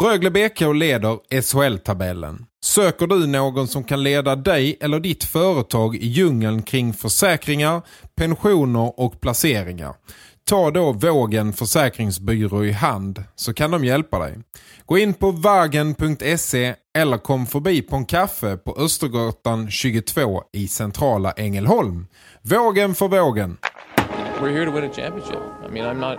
Rögle BK leder SHL-tabellen. Söker du någon som kan leda dig eller ditt företag i djungeln kring försäkringar, pensioner och placeringar? Ta då Vågen Försäkringsbyrå i hand så kan de hjälpa dig. Gå in på vagen.se eller kom förbi på en kaffe på Östergatan 22 i centrala Ängelholm. Vågen för vågen. We're here to win a championship. I mean, I'm not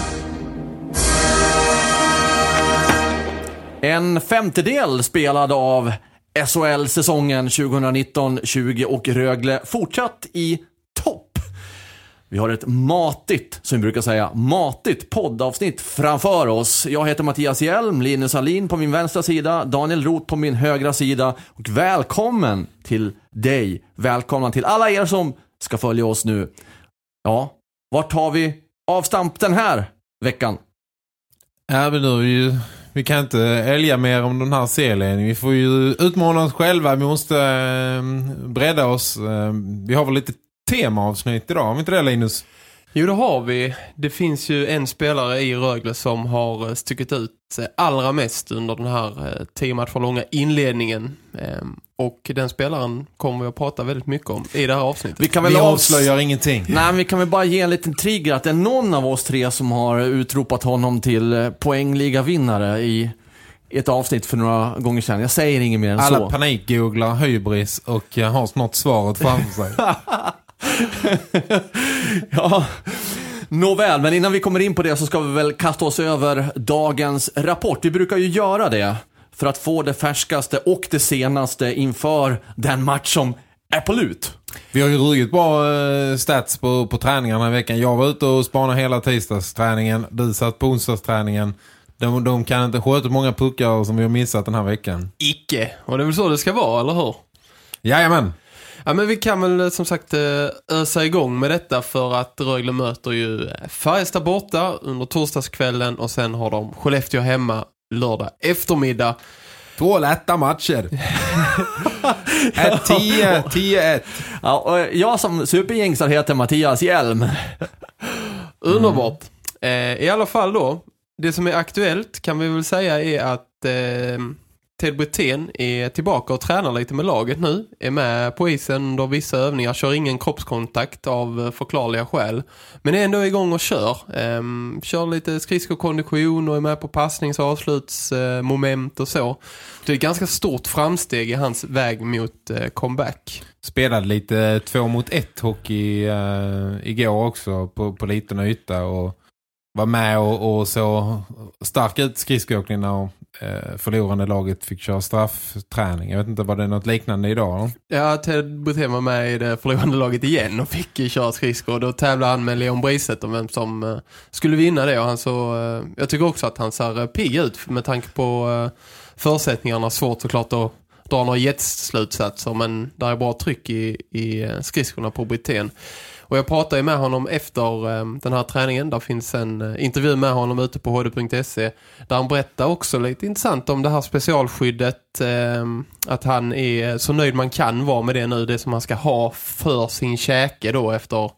En femtedel spelad av SHL-säsongen 2019-20 och Rögle fortsatt i topp. Vi har ett matigt, som vi brukar säga, matigt poddavsnitt framför oss. Jag heter Mattias Hjelm, Linus Alin på min vänstra sida, Daniel Roth på min högra sida. Och välkommen till dig. Välkomna till alla er som ska följa oss nu. Ja, vart tar vi avstamp den här veckan? Ja, men nu är ju, vi kan inte älga mer om den här serien. Vi får ju utmana oss själva. Vi måste eh, bredda oss. Eh, vi har väl lite temaavsnitt idag, har vi inte det Linus? Jo, det har vi. Det finns ju en spelare i Rögle som har eh, stuckit ut sig allra mest under den här eh, tio matcher långa inledningen. Ehm, Och den spelaren kommer vi att prata väldigt mycket om i det här avsnittet. Vi kan väl Vi avs- avslöjar ingenting. Nej, men vi kan väl bara ge en liten trigger att det är någon av oss tre som har utropat honom till eh, poängliga-vinnare i ett avsnitt för några gånger sedan. Jag säger inget mer än Alla så. panikgooglar hybris och eh, har snart svaret framför sig. ja. Nåväl, men innan vi kommer in på det så ska vi väl kasta oss över dagens rapport. Vi brukar ju göra det för att få det färskaste och det senaste inför den match som är på lut. Vi har ju ruggigt bra eh, stats på, på träningarna här veckan. Jag var ute och spanade hela tisdagsträningen. Du satt på onsdagsträningen. De, de kan inte sköta många puckar som vi har missat den här veckan. Icke. Och det är väl så det ska vara, eller hur? Jajamän. Ja, men vi kan väl eh, som sagt eh, ösa igång med detta för att Rögle möter ju eh, Färjestad borta under torsdagskvällen och sen har de Skellefteå hemma lördag eftermiddag. Två lätta matcher. 1-10, 10-1. Ja, och jag som supergängsare heter Mattias Hjelm. Underbart. Eh, I alla fall då, det som är aktuellt kan vi väl säga är att eh, Ted Brithén är tillbaka och tränar lite med laget nu. Är med på isen under vissa övningar, kör ingen kroppskontakt av eh, förklarliga skäl. Men är ändå igång och kör. Ehm, kör lite skridskokondition och är med på passnings- och avslutsmoment eh, och så. Det är ett ganska stort framsteg i hans väg mot eh, comeback. Spelade lite två mot ett hockey uh, igår också på, på liten yta och var med och, och så stark ut skridskoåkning och Eh, förlorande laget fick köra straffträning. Jag vet inte, var det något liknande idag? Ja, Ted Brithén var med i det förlorande laget igen och fick köra skridskor. Då tävlade han med Leon Briset om vem som eh, skulle vinna det. Och han så, eh, jag tycker också att han ser eh, pigg ut med tanke på eh, förutsättningarna. Svårt såklart att dra några jetslutsatser men där är bra tryck i, i eh, skridskorna på Brithén. Och jag pratade ju med honom efter eh, den här träningen. Där finns en eh, intervju med honom ute på hd.se. Där han berättar också lite intressant om det här specialskyddet. Eh, att han är så nöjd man kan vara med det nu. Det som han ska ha för sin käke då efter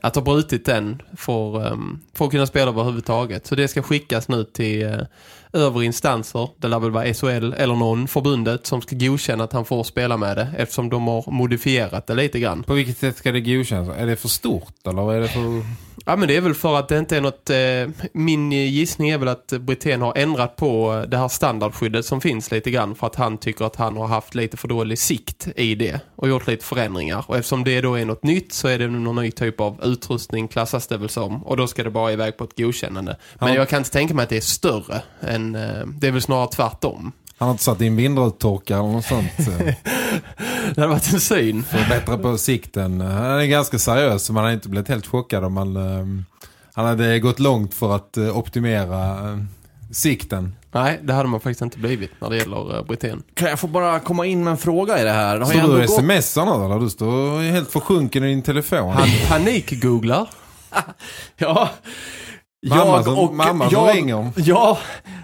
att ha brutit den för, för att kunna spela överhuvudtaget. Så det ska skickas nu till eh, instanser. Det lär väl vara SHL eller någon förbundet som ska godkänna att han får spela med det. Eftersom de har modifierat det lite grann. På vilket sätt ska det godkännas? Är det för stort eller är det för... Ja men det är väl för att det inte är något eh, min gissning är väl att Brithén har ändrat på det här standardskyddet som finns lite grann för att han tycker att han har haft lite för dålig sikt i det och gjort lite förändringar och eftersom det då är något nytt så är det någon ny typ av utrustning klassas det väl som och då ska det bara iväg på ett godkännande. Men Ja. jag kan inte tänka mig att det är större än, eh, det är väl snarare tvärtom. Han har inte satt in vindrutetorkare eller något sånt. eh, Det hade varit en syn. För att bättra på sikten. Han är ganska seriös så man hade inte blivit helt chockad om man... eh, Han hade gått långt för att eh, optimera sikten. Nej, det hade man faktiskt inte blivit när det gäller Brithén. Kan jag få bara komma in med en fråga i det här? Det Står du ändå och gått- smsar nu eller? Du står helt försjunken i din telefon. Han panikgooglar. Ja. Mamma som- mamma som ringer. Ja,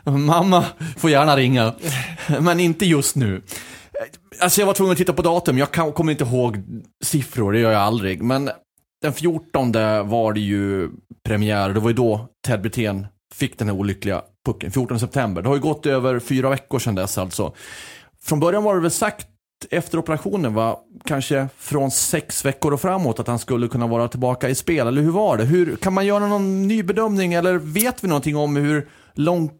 mamma får gärna ringa. Men inte just nu. Alltså jag var tvungen att titta på datum. Jag kan, kommer inte ihåg siffror, det gör jag aldrig. Men den 14 var det ju premiär. Det var ju då Ted Brithén fick den här olyckliga pucken. 14 september. Det har ju gått över fyra veckor sedan dess alltså. Från början var det väl sagt efter operationen var kanske från sex veckor och framåt att han skulle kunna vara tillbaka i spel. Eller hur var det? Hur, kan man göra någon ny bedömning eller vet vi någonting om hur långt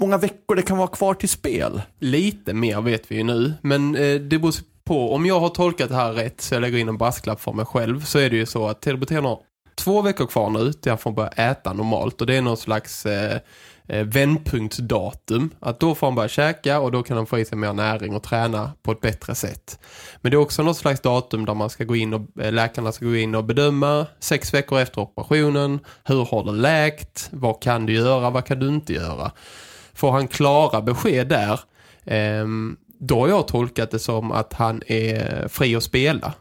många veckor det kan vara kvar till spel? Lite mer vet vi ju nu, men eh, det beror på. Om jag har tolkat det här rätt så jag lägger in en brasklapp för mig själv så är det ju så att Ted har två veckor kvar nu till han får börja äta normalt och det är någon slags eh, eh, vändpunktsdatum. Att då får han börja käka och då kan han få i sig mer näring och träna på ett bättre sätt. Men det är också något slags datum där man ska gå in och eh, läkarna ska gå in och bedöma sex veckor efter operationen. Hur har det läkt? Vad kan du göra? Vad kan du inte göra? Får han klara besked där Eh, då har jag tolkat det som att han är fri att spela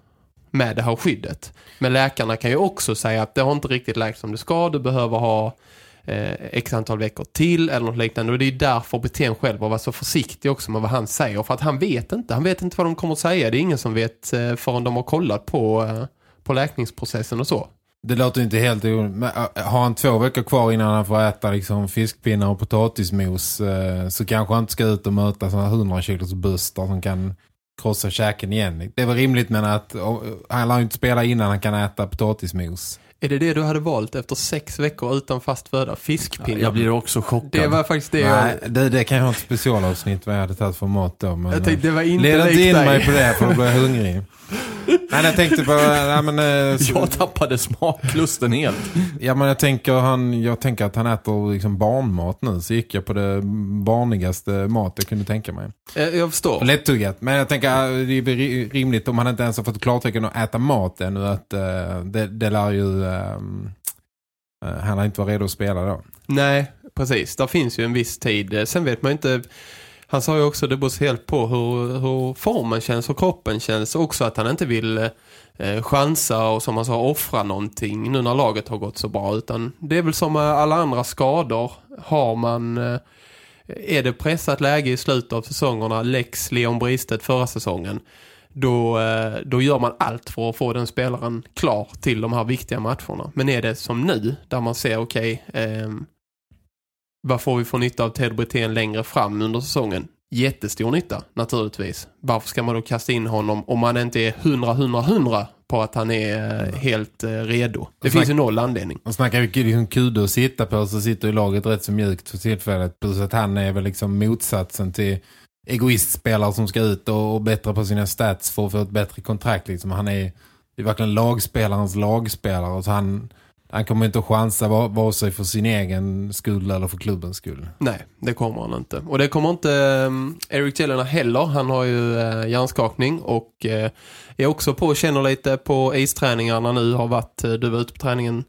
med det här skyddet. Men läkarna kan ju också säga att det har inte riktigt läkt som det ska. Du behöver ha eh, x antal veckor till eller något liknande. Och det är därför Betén själv har varit så försiktig också med vad han säger. För att han vet inte. Han vet inte vad de kommer att säga. Det är ingen som vet eh, förrän de har kollat på, eh, på läkningsprocessen och så. Det låter inte helt. Men, eh, har han två veckor kvar innan han får äta liksom, fiskpinnar och potatismos eh, så kanske han inte ska ut och möta sådana 100 kilos bustar som kan krossa käken igen. Det är väl rimligt men att han lär ju inte spela innan han kan äta potatismos. Är det det du hade valt efter sex veckor utan fast föda? Fiskpinnar? Jag blir också chockad. Det var faktiskt det jag... Nej, det, det kan ju ha ett specialavsnitt vad jag hade tagit för mat då. Men, Jag tänkte, det var inte Led inte likt in dig. mig på det för blir jag hungrig. Nej, jag tänkte på... Nej, men, eh, Jag tappade smaklusten helt. Ja men jag tänker, han, jag tänker att han äter liksom barnmat nu så gick jag på det barnigaste mat jag kunde tänka mig. Eh, Jag förstår. Lättuggat, men jag tänker att det är rimligt om han inte ens har fått klartecken att äta mat ännu att eh, det, det lär ju ehm, eh, han har inte varit redo att spela då. Nej, precis. Där finns ju en viss tid. Eh, Sen vet man inte... Han sa ju också det beror helt på hur, hur formen känns och kroppen känns. Också att han inte vill eh, chansa och som han sa offra någonting nu när laget har gått så bra. Utan det är väl som med alla andra skador. Har man... Eh, är det pressat läge i slutet av säsongerna, Lex Leon Bristet förra säsongen, då, eh, då gör man allt för att få den spelaren klar till de här viktiga matcherna. Men är det som nu, där man ser okej, ehm, vad får vi för nytta av Ted Brithén längre fram under säsongen? Jättestor nytta, naturligtvis. Varför ska man då kasta in honom om man inte är 100-100-100 på att han är eh, helt eh, redo? Det finns ju noll anledning. Och snackar vi liksom kudo att sitta på så sitter ju laget rätt så mjukt för tillfället. Plus att han är väl liksom motsatsen till egoistspelare som ska ut och, och bättra på sina stats för att få ett bättre kontrakt. Liksom. Han är, det är verkligen lagspelarens lagspelare. Så han, han kommer inte att chansa vare sig för sin egen skull eller för klubbens skull. Nej, det kommer han inte. Och det kommer inte eh, Eric Jelena heller. Han har ju eh, hjärnskakning och eh, är också på och känner lite på isträningarna nu. Har varit, eh, du var ute på träningen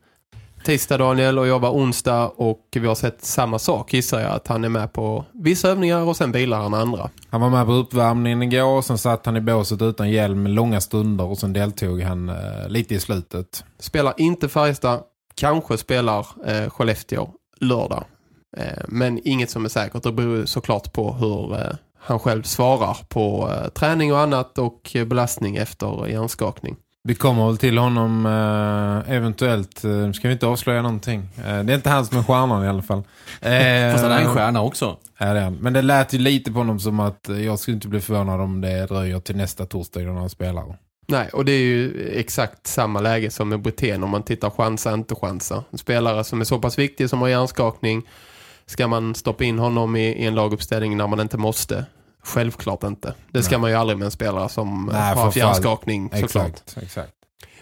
tisdag Daniel och jag var onsdag och vi har sett samma sak gissar jag. Att han är med på vissa övningar och sen bilar han andra. Han var med på uppvärmningen igår och sen satt han i båset utan hjälm långa stunder och sen deltog han eh, lite i slutet. Spelar inte Färjestad, kanske spelar uh, Skellefteå lördag. Eh, men inget som är säkert. Det beror såklart på hur eh, han själv svarar på eh, träning och annat och eh, belastning efter hjärnskakning. Vi kommer väl till honom eh, eventuellt, eh, ska vi inte avslöja någonting. Eh, det är inte han som är stjärnan i alla fall. Eh, Fast han är en stjärna också. är det. Men det lät ju lite på honom som att jag skulle inte bli förvånad om det dröjer till nästa torsdag innan han spelar. Nej, och det är ju exakt samma läge som med Brithén om man tittar chansa, inte chansa. En spelare som är så pass viktig som har hjärnskakning, ska man stoppa in honom i, i en laguppställning när man inte måste? Självklart inte. Det ska Nej. man ju aldrig med en spelare som Nej, har fan. hjärnskakning såklart. Exakt, exakt.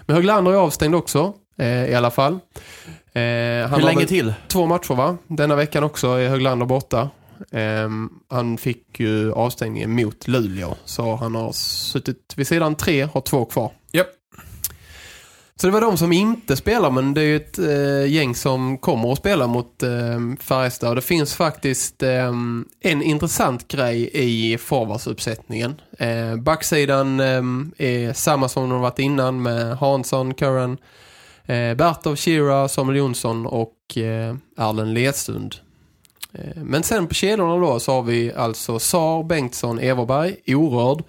Men Höglander är avstängd också, eh, i alla fall. Eh, han Hur länge till? Två matcher va? Denna veckan också är Höglander borta. Ehm, han fick ju avstängningen mot Luleå. Så han har suttit vid sidan tre, har två kvar. Så det var de som inte spelar, men det är ju ett eh, gäng som kommer att spela mot eh, Färjestad. Och det finns faktiskt eh, en intressant grej i forwardsuppsättningen. Eh, backsidan eh, är samma som de varit innan med Hansson, Curran, eh, Bertov, Shira, Samuel Jonsson och eh, Erlen Ledstund. Eh, men sen på kedjorna då så har vi alltså Sar, Bengtsson, Everberg, orörd.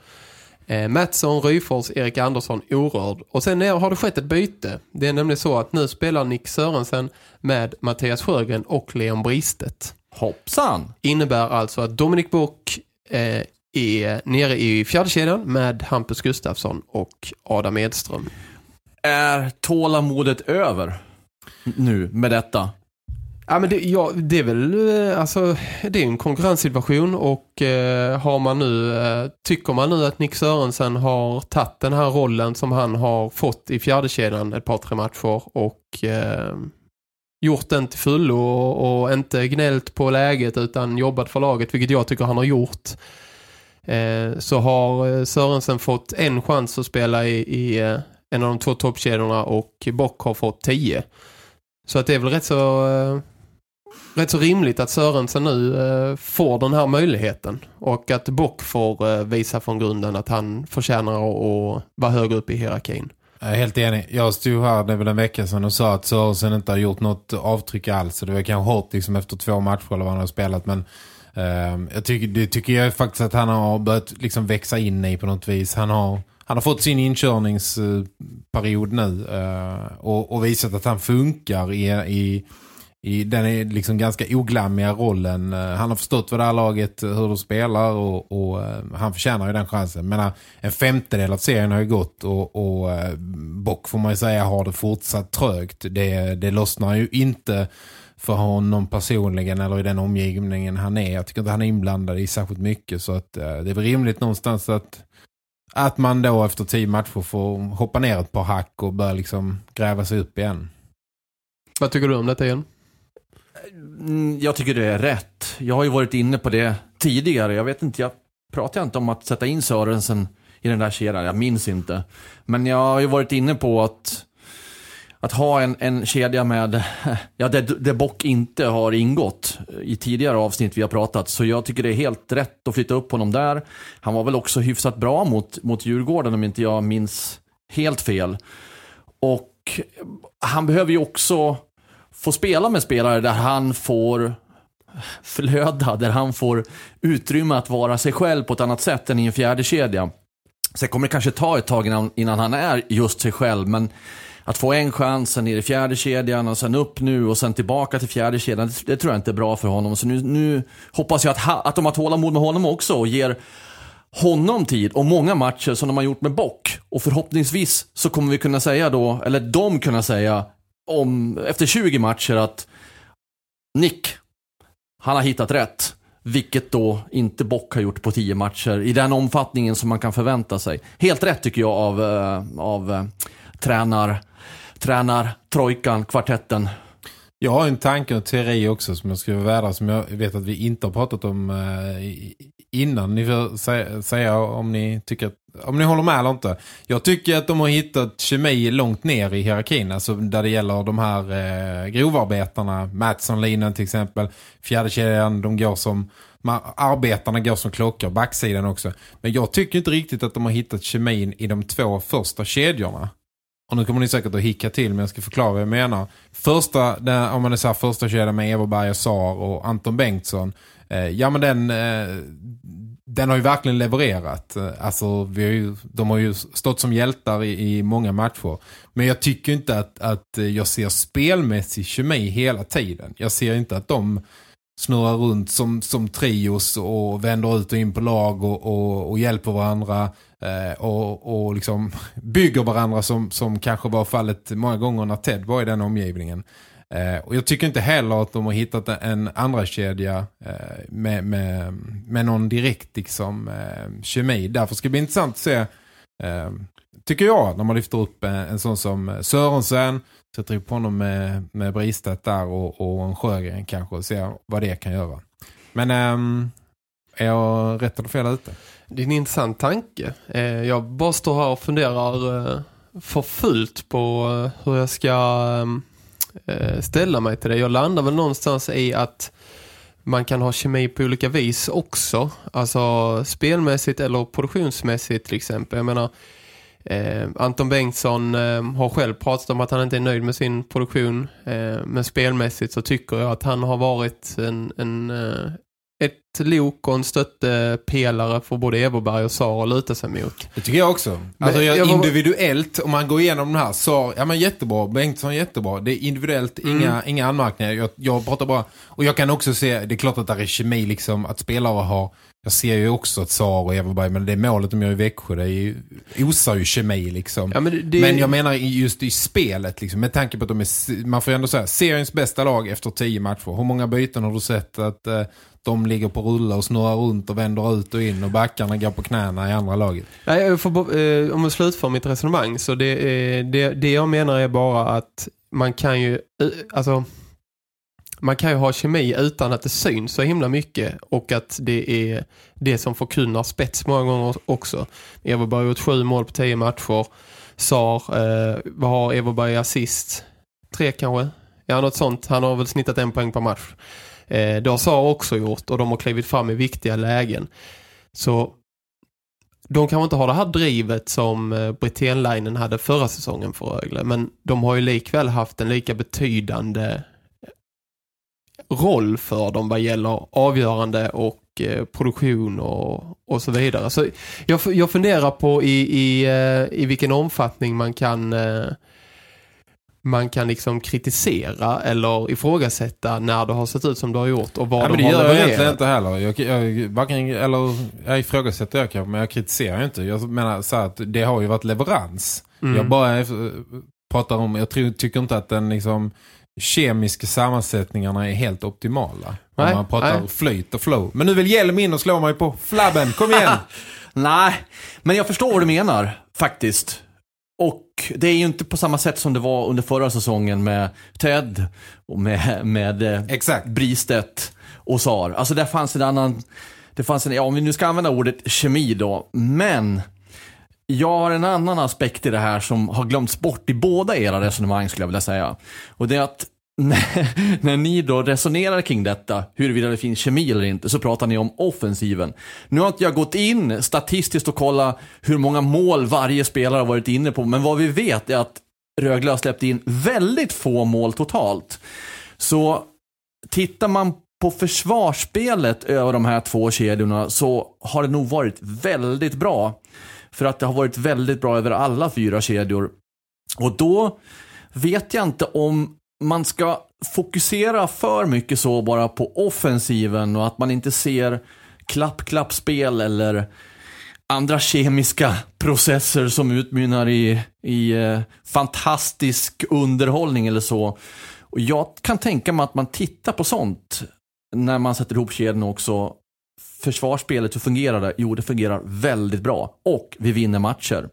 Eh, Mattsson, Ryfors, Erik Andersson, orörd. Och sen har det skett ett byte. Det är nämligen så att nu spelar Nick Sörensen med Mattias Sjögren och Leon Bristet. Hoppsan! Innebär alltså att Dominik Bock eh, är nere i fjärde kedjan med Hampus Gustafsson och Adam Edström. Är tålamodet över nu med detta? Ja, men det, ja, det är väl eh, alltså, det är en konkurrenssituation och eh, har man nu, eh, tycker man nu att Nick Sörensen har tagit den här rollen som han har fått i fjärde kedjan ett par, tre matcher och eh, gjort den till fullo och, och inte gnällt på läget utan jobbat för laget, vilket jag tycker han har gjort. Eh, så har eh, Sörensen fått en chans att spela i, i eh, en av de två toppkedjorna och Bock har fått tio. Så att det är väl rätt så rätt så rimligt att Sörensen nu eh, får den här möjligheten. Och att Bock får eh, visa från grunden att han förtjänar att, att vara högre upp i hierarkin. Jag är helt enig. Jag stod här, det var en vecka sedan och sa att Sörensen inte har gjort något avtryck alls. Så det var kanske hårt liksom efter två matcher eller vad han har spelat. Men eh, jag tycker, det tycker jag faktiskt att han har börjat liksom växa in i på något vis. Han har, han har fått sin inkörningsperiod nu eh, och, och visat att han funkar i, i, i den är liksom ganska oglammiga rollen. Eh, han har förstått vad det här laget, eh, hur de spelar och, och eh, han förtjänar ju den chansen. Men en femtedel av serien har ju gått och, och Bock får man ju säga har det fortsatt trögt. Det, det lossnar ju inte för honom personligen eller i den omgivningen han är. Jag tycker inte han är inblandad i särskilt mycket så att det är väl rimligt någonstans att att man då efter tio matcher får hoppa ner ett par hack och börja liksom gräva sig upp igen. Vad tycker du om detta igen? Mm, jag tycker det är rätt. Jag har ju varit inne på det tidigare. Jag vet inte, jag pratar inte om att sätta in Sörensen i den där kedjan. Jag minns inte. Men jag har ju varit inne på att, att ha en, en kedja med, ja, där, där Bock inte har ingått i tidigare avsnitt vi har pratat. Så jag tycker det är helt rätt att flytta upp honom där. Han var väl också hyfsat bra mot, mot Djurgården om inte jag minns helt fel. Och han behöver ju också få spela med spelare där han får flöda, där han får utrymme att vara sig själv på ett annat sätt än i en fjärde kedja. Sen kommer det kanske ta ett tag innan, innan han är just sig själv, men att få en chans, sen ner i fjärde kedjan och sen upp nu och sen tillbaka till fjärde kedjan, det, det tror jag inte är bra för honom. Så nu, nu hoppas jag att, ha, att de har tålamod med honom också och ger honom tid och många matcher som de har gjort med Bock. Och förhoppningsvis så kommer vi kunna säga då, eller de kunna säga om, efter 20 matcher att Nick, han har hittat rätt. Vilket då inte Bock har gjort på 10 matcher i den omfattningen som man kan förvänta sig. Helt rätt tycker jag av, eh, av eh, tränar, tränar, trojkan, kvartetten. Jag har en tanke och teori också som jag skulle värda som jag vet att vi inte har pratat om eh, i- innan. Ni får säga, säga om ni tycker att, om ni håller med eller inte. Jag tycker att de har hittat kemi långt ner i hierarkin. Alltså där det gäller de här eh, grovarbetarna. Mattsson, Linen till exempel. Fjärdekedjan, de går som arbetarna går som klockor. Backsidan också. Men jag tycker inte riktigt att de har hittat kemin i de två första kedjorna. Och nu kommer ni säkert att hicka till men jag ska förklara vad jag menar. Första, om man är så här, första kedjan med Everberg och Sar och Anton Bengtsson. Eh, ja men den, eh, den har ju verkligen levererat. Eh, alltså vi har ju, de har ju stått som hjältar i, i många matcher. Men jag tycker inte att, att eh, jag ser spelmässig kemi hela tiden. Jag ser inte att de snurrar runt som, som trios och vänder ut och in på lag och, och, och hjälper varandra eh, och, och liksom bygger varandra som, som kanske var fallet många gånger när Ted var i den omgivningen. Eh, och jag tycker inte heller att de har hittat en andra kedja eh, med, med, med någon direkt liksom, eh, kemi. Därför ska det bli intressant att se, eh, tycker jag, när man lyfter upp en, en sån som Sörensen, sätter upp honom med, med Bristedt där och, och en Sjögren kanske och ser vad det kan göra. Men eh, är jag rätt eller fel ute? Det är en intressant tanke. Eh, jag bara står här och funderar eh, för fullt på eh, hur jag ska eh, Eh, ställa mig till det. Jag landar väl någonstans i att man kan ha kemi på olika vis också. Alltså spelmässigt eller produktionsmässigt till exempel. Jag menar, eh, Anton Bengtsson eh, har själv pratat om att han inte är nöjd med sin produktion. Eh, men spelmässigt så tycker jag att han har varit en, en, eh, ett lok och en stöttepelare för både Everberg och Sara att luta sig mot. Det tycker jag också. Alltså jag, jag individuellt, om man går igenom den här, Sara, ja men jättebra, Bengtsson jättebra. Det är individuellt, mm. inga, inga anmärkningar. Jag, jag pratar bara, och jag kan också se, det är klart att det är kemi liksom, att spelare har, jag ser ju också att Sara och Everberg, men det målet de gör i Växjö, det är ju, osar ju kemi liksom. Ja, men, det... men, jag menar just i spelet liksom, med tanke på att de är, man får ändå säga, seriens bästa lag efter tio matcher. Hur många byten har du sett att eh, de ligger på rulla och snurrar runt och vänder ut och in och backarna går på knäna i andra laget. Nej, jag får, eh, om jag slutför mitt resonemang så det, eh, det, det jag menar är bara att man kan ju eh, alltså man kan ju ha kemi utan att det syns så himla mycket och att det är det som förkunnar spets många gånger också. Everberg har gjort sju mål på tio matcher. Sar, eh, vad har Everberg assist? Tre kanske? Ja, något sånt. Han har väl snittat en poäng per match. Eh, det har Sara också gjort och de har klivit fram i viktiga lägen. Så de kan inte ha det här drivet som eh, hade förra säsongen för Rögle. Men de har ju likväl haft en lika betydande eh, roll för dem vad gäller avgörande och eh, produktion och, och så vidare. Så jag, jag funderar på i, i, eh, i vilken omfattning man kan eh, man kan liksom kritisera eller ifrågasätta när det har sett ut som det har gjort och vad ja, de har levererat. Det gör jag egentligen inte heller. Jag, jag, varken, eller, jag ifrågasätter jag kanske, men jag kritiserar inte. Jag menar så att det har ju varit leverans. Mm. Jag bara pratar om, jag tror, tycker inte att den liksom kemiska sammansättningarna är helt optimala. Nej, om man pratar nej. flyt och flow. Men nu vill Hjelm in och slå mig på flabben. Kom igen! nej, men jag förstår vad du menar, faktiskt. Och det är ju inte på samma sätt som det var under förra säsongen med Ted och med, med eh, Exakt. Bristedt och Sar. Alltså där fanns en annan, det fanns en, ja om vi nu ska använda ordet kemi då, men jag har en annan aspekt i det här som har glömts bort i båda era resonemang skulle jag vilja säga. Och det är att när, ni då resonerar kring detta, huruvida det finns kemi eller inte, så pratar ni om offensiven. Nu har inte jag gått in statistiskt och kollat hur många mål varje spelare har varit inne på, men vad vi vet är att Rögle har släppt in väldigt få mål totalt. Så tittar man på försvarsspelet över de här två kedjorna så har det nog varit väldigt bra. För att det har varit väldigt bra över alla fyra kedjor. Och då vet jag inte om man ska fokusera för mycket så bara på offensiven och att man inte ser klapp-klapp-spel eller andra kemiska processer som utmynnar i, i eh, fantastisk underhållning eller så. Och jag kan tänka mig att man tittar på sånt när man sätter ihop kedjan också. Försvarsspelet, hur fungerar det? Jo, det fungerar väldigt bra. Och vi vinner matcher.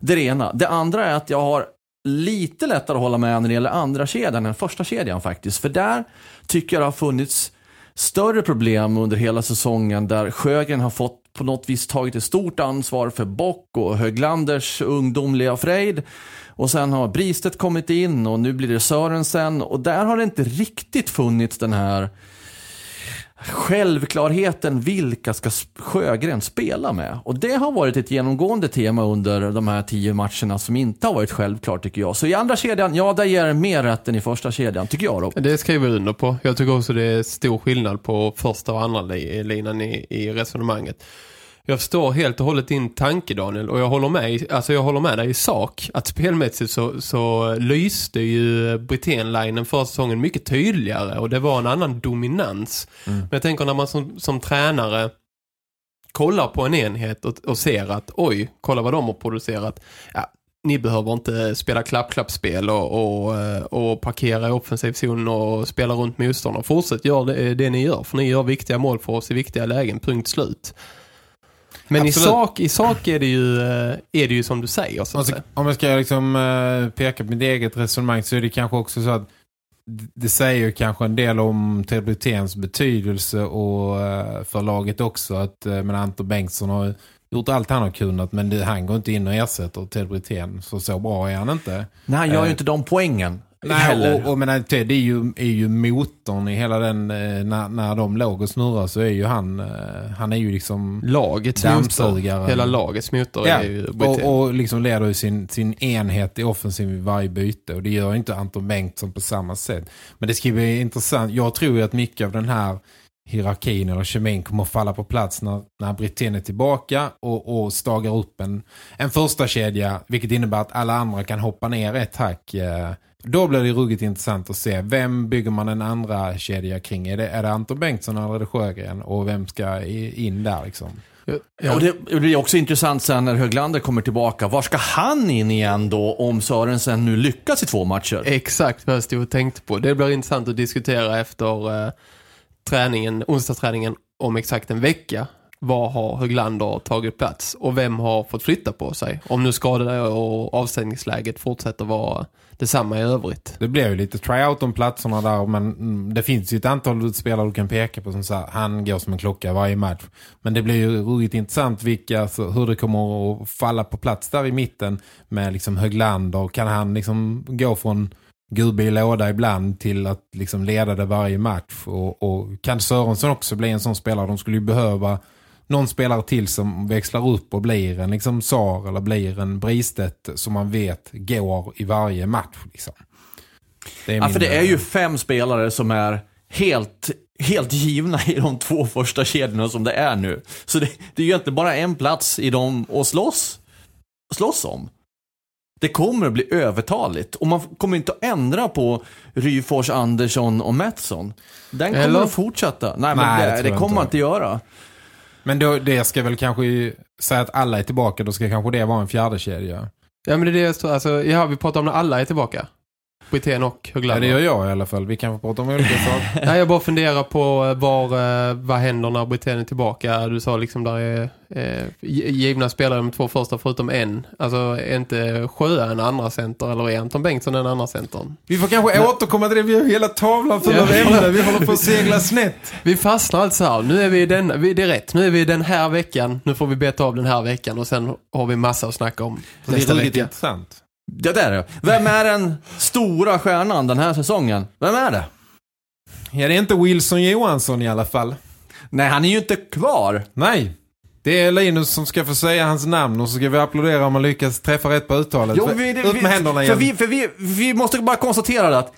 Det är det ena. Det andra är att jag har lite lättare att hålla med när det gäller andra kedjan än första kedjan faktiskt. För där tycker jag det har funnits större problem under hela säsongen där Sjögren har fått på något vis tagit ett stort ansvar för Bock och Höglanders ungdomliga fröjd Och sen har Bristet kommit in och nu blir det Sörensen och där har det inte riktigt funnits den här självklarheten vilka ska Sjögren spela med? Och det har varit ett genomgående tema under de här tio matcherna som inte har varit självklart tycker jag. Så i andra kedjan, ja där ger det mer rätt än i första kedjan tycker jag då. Det skriver jag under på. Jag tycker också det är stor skillnad på första och andra linan i, i resonemanget. Jag förstår helt och hållet din tanke Daniel och jag håller med, alltså jag håller med dig i sak att spelmässigt så, så lyste ju Britannlinen förra säsongen mycket tydligare och det var en annan dominans. Mm. Men jag tänker när man som, som tränare kollar på en enhet och, och ser att oj, kolla vad de har producerat. Ja, ni behöver inte spela klapp-klapp-spel och, och, eh, och parkera i offensiv zon och spela runt motståndare. Fortsätt göra det, det ni gör, för ni gör viktiga mål för oss i viktiga lägen, punkt slut. Men i sak, i sak är det ju, eh, är det ju som du säger. Så ska- Om jag ska liksom eh, peka på mitt eget resonemang så är det kanske också så att det säger ju kanske en del om Ted Bryténs betydelse och eh, för laget också att men Anton Bengtsson har gjort allt han har kunnat men det, han går inte in och ersätter Ted Brithén så så bra är han inte. Nej, han gör ju Eh, inte de poängen Nej, heller. och, och men Ted är ju, är ju motorn i hela den eh, när, när de låg och snurrar så är ju han eh, han är ju liksom Lagets motor, hela lagets motor Ja, är ju och, och liksom leder ju sin, sin enhet i offensiv i varje byte. Och det gör ju inte Anton Bengtsson på samma sätt. Men det ska bli intressant. Jag tror ju att mycket av den här hierarkin eller kemin kommer att falla på plats när, när Britten är tillbaka och, och stagar upp en, en första kedja vilket innebär att alla andra kan hoppa ner ett hack. eh. Då blir det ruggigt intressant att se vem bygger man en andra kedja kring. Är det, är det Anton Bengtsson eller är det Sjögren? Och vem ska in där liksom? Ja. Och det, det blir också intressant sen när Höglander kommer tillbaka. Var ska han in igen då om Sörensen nu lyckas i två matcher? Exakt vad jag stod och tänkte på. Det blir intressant att diskutera efter eh, träningen, onsdagsträningen om exakt en vecka. Var har Höglander tagit plats och vem har fått flytta på sig? Om nu skadade och avstängningsläget fortsätter vara detsamma i övrigt. Det blir ju lite tryout om platserna där men det finns ju ett antal spelare du kan peka på som så här, han går som en klocka varje match. Men det blir ju roligt intressant vilka, alltså, hur det kommer att falla på plats där i mitten med liksom Höglander. Kan han liksom gå från gubbe i låda ibland till att liksom leda det varje match? Och, och kan Sörensson också bli en sån spelare? De skulle ju behöva någon spelare till som växlar upp och blir en liksom Sar eller blir en Bristedt som man vet går i varje match liksom. Det är Ja, för det är ju fem spelare som är helt, helt givna i de två första kedjorna som det är nu. Så det, det är ju inte bara en plats i dem att slåss, slåss om. Det kommer att bli övertaligt och man kommer inte att ändra på Ryfors, Andersson och Mattsson. Den kommer Eller? att fortsätta. Nej, men Nej, det det, det, kommer man inte göra. Men då, det ska väl kanske säga att alla är tillbaka. Då ska kanske det vara en fjärde kedja. Ja men det är det jag står, alltså, ja vi pratar om när alla är tillbaka. Britten och Ja, Höglander. det gör jag i alla fall. Vi kan få prata om olika saker. Nej, jag bara funderar på eh, var, eh, vad händer när Britten är tillbaka. Du sa liksom där är eh, gi- givna spelare de två första förutom en. Alltså är inte Sjö en andra center eller är Anton Bengtsson en andra center? Vi får kanske återkomma till det. Vi har hela tavlan full av Ja. ämnen. Vi håller på att segla snett. Vi fastnar alltså här. Nu är vi i den, det är rätt. Nu är vi i den här veckan. Nu får vi beta av den här veckan och sen har vi massa att snacka om Det är nästa ruggigt intressant. Det är det. Vem är den stora stjärnan den här säsongen? Vem är det? Ja, det är inte Wilson Johansson i alla fall. Nej, han är ju inte kvar. Nej. Det är Linus som ska få säga hans namn och så ska vi applådera om man lyckas träffa rätt på uttalet. Jo, vi, det, Ut med händerna för igen. vi, för vi, vi måste bara konstatera det att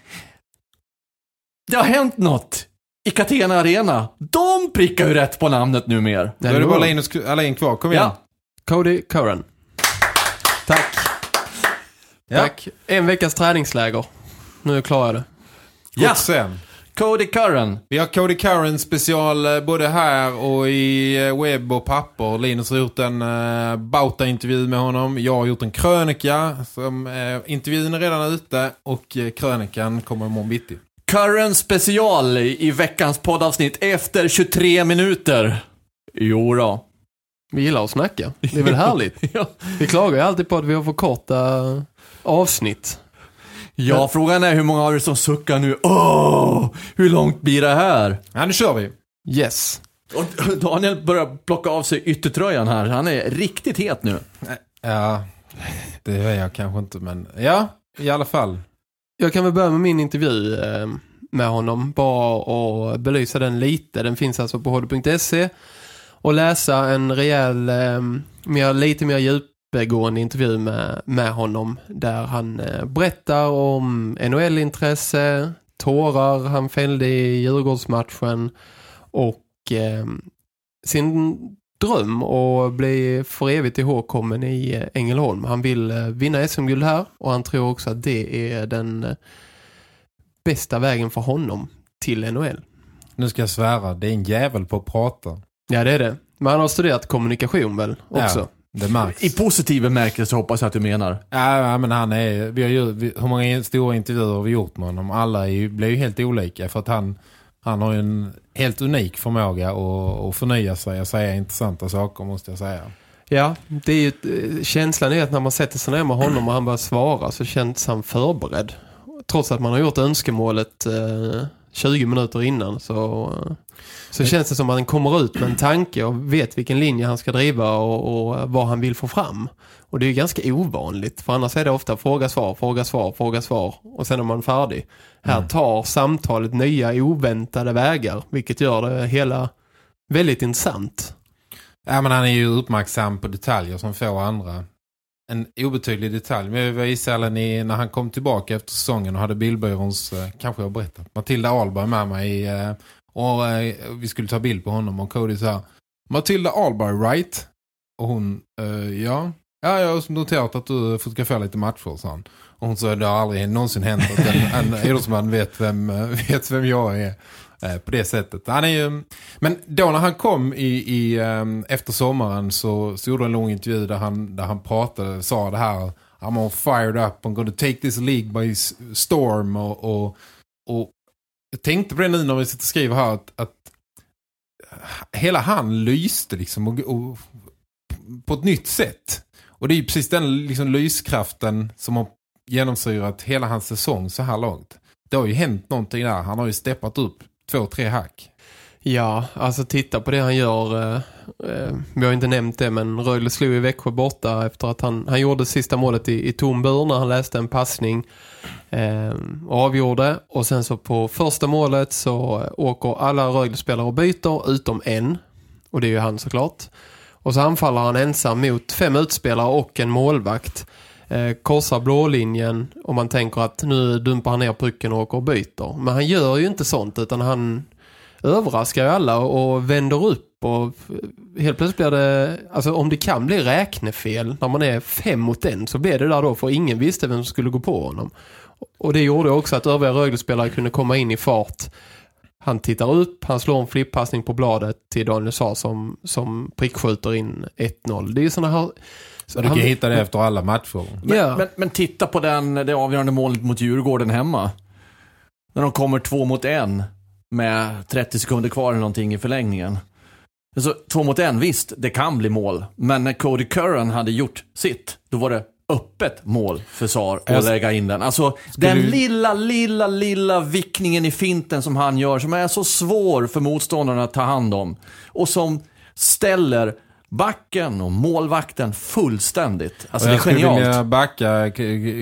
det har hänt något i Catena Arena. De prickar ju rätt på namnet numera. Då är det bara Linus Alain kvar. Kom igen. Ja. Cody Curran. Tack. Ja. Tack. En veckas träningsläger. Nu klarar jag det. Ja. Ja. sen. Cody Curran. Vi har Cody Curran special eh, både här och i eh, webb och papper. Linus har gjort en uh, Bauta-intervju med honom. Jag har gjort en krönika. Som, uh, intervjun är redan ute och uh, krönikan kommer imorgon bitti. Curran special i, i veckans poddavsnitt efter 23 minuter. Jo då. Vi gillar att snacka. Det är väl härligt. Ja. Vi klagar ju alltid på att vi har för korta avsnitt. Ja, frågan är hur många av er som suckar nu. Åh, hur långt blir det här? Ja, nu kör vi. Yes. Och Daniel börjar plocka av sig yttertröjan här. Han är riktigt het nu. Ja, det är jag kanske inte, men ja, i alla fall. Jag kan väl börja med min intervju eh, med honom. Bara och belysa den lite. Den finns alltså på hd.se. Och läsa en rejäl, eh, mer, lite mer djupgående intervju med, med honom. Där han eh, berättar om NHL-intresse, tårar han fällde i Djurgårdsmatchen och eh, sin dröm att bli för evigt ihågkommen i eh, Ängelholm. Han vill eh, vinna SM-guld här och han tror också att det är den bästa vägen för honom till NHL. Nu ska jag svära, det är en jävel på att prata. Ja, det är det. Men han har studerat kommunikation väl också? Ja, det märks. I positiv bemärkelse hoppas jag att du menar. Ja, men han är, vi har ju, vi, hur många stora intervjuer har vi gjort med honom? Alla är ju, blir ju helt olika för att han, han har ju en helt unik förmåga att, att förnya sig och säga intressanta saker måste jag säga. Ja, det är ju, känslan är att när man sätter sig ner med honom och han börjar svara så känns han förberedd. Trots att man har gjort önskemålet eh, 20 minuter innan så, eh, så känns det som att han kommer ut med en tanke och vet vilken linje han ska driva och, och vad han vill få fram. Och det är ju ganska ovanligt för annars är det ofta fråga, svar, fråga, svar, fråga, svar och sen är man färdig. Här tar samtalet nya oväntade vägar vilket gör det hela väldigt intressant. Ja, men han är ju uppmärksam på detaljer som få andra. En obetydlig detalj. Men jag var i Sälen i, när han kom tillbaka efter säsongen och hade bilbyråns, eh, kanske jag berättat, Matilda Alberg med mig. Eh, och eh, vi skulle ta bild på honom och Cody sa Matilda Alberg, right? Och hon, eh, ja. Ja, jag har noterat att du fotograferar lite matcher, sa han. Och hon sa, det har aldrig någonsin hänt att en, en idrottsman vet vem, eh, vet vem jag är eh, på det sättet. Han är ju, men då när han kom i, i, um, efter sommaren så, så gjorde han en lång intervju där han, där han pratade, sa det här I'm all fired up, I'm to take this league by storm och, och, och jag tänkte på det nu när vi sitter och skriver här att, att hela han lyste liksom och, och, på ett nytt sätt. Och det är ju precis den liksom lyskraften som har genomsyrat hela hans säsong så här långt. Det har ju hänt någonting där. Han har ju steppat upp två, tre hack. Ja, alltså titta på det han gör. Eh, Eh, vi har inte nämnt det, men Rögle slog i Växjö borta efter att han, han gjorde sista målet i, i tom bur när han läste en passning eh, och avgjorde. Och sen så på första målet så åker alla Rögle-spelare och byter utom en. Och det är ju han såklart. Och så anfaller han ensam mot fem utspelare och en målvakt. Eh, korsar blålinjen och man tänker att nu dumpar han ner pucken och åker och byter. Men han gör ju inte sånt utan han överraskar ju alla och vänder upp och helt plötsligt blir det, alltså om det kan bli räknefel när man är fem mot en så blir det där då för ingen visste vem som skulle gå på honom. Och det gjorde också att övriga Rögle-spelare kunde komma in i fart. Han tittar upp, han slår en flippassning på bladet till Daniel Saar som, som prickskjuter in 1-0. Det är sådana här... Så du kan hitta det efter alla matcher. Men, Ja. men, men titta på den, det avgörande målet mot Djurgården hemma. När de kommer två mot en med 30 sekunder kvar eller någonting i förlängningen. Alltså, två mot en, visst, det kan bli mål. Men när Cody Curran hade gjort sitt, då var det öppet mål för Sar att Jag- lägga in den. Alltså, den du- lilla, lilla, lilla vickningen i finten som han gör, som är så svår för motståndarna att ta hand om. Och som ställer backen och målvakten fullständigt. Alltså, Och det är jag skulle genialt. vilja backa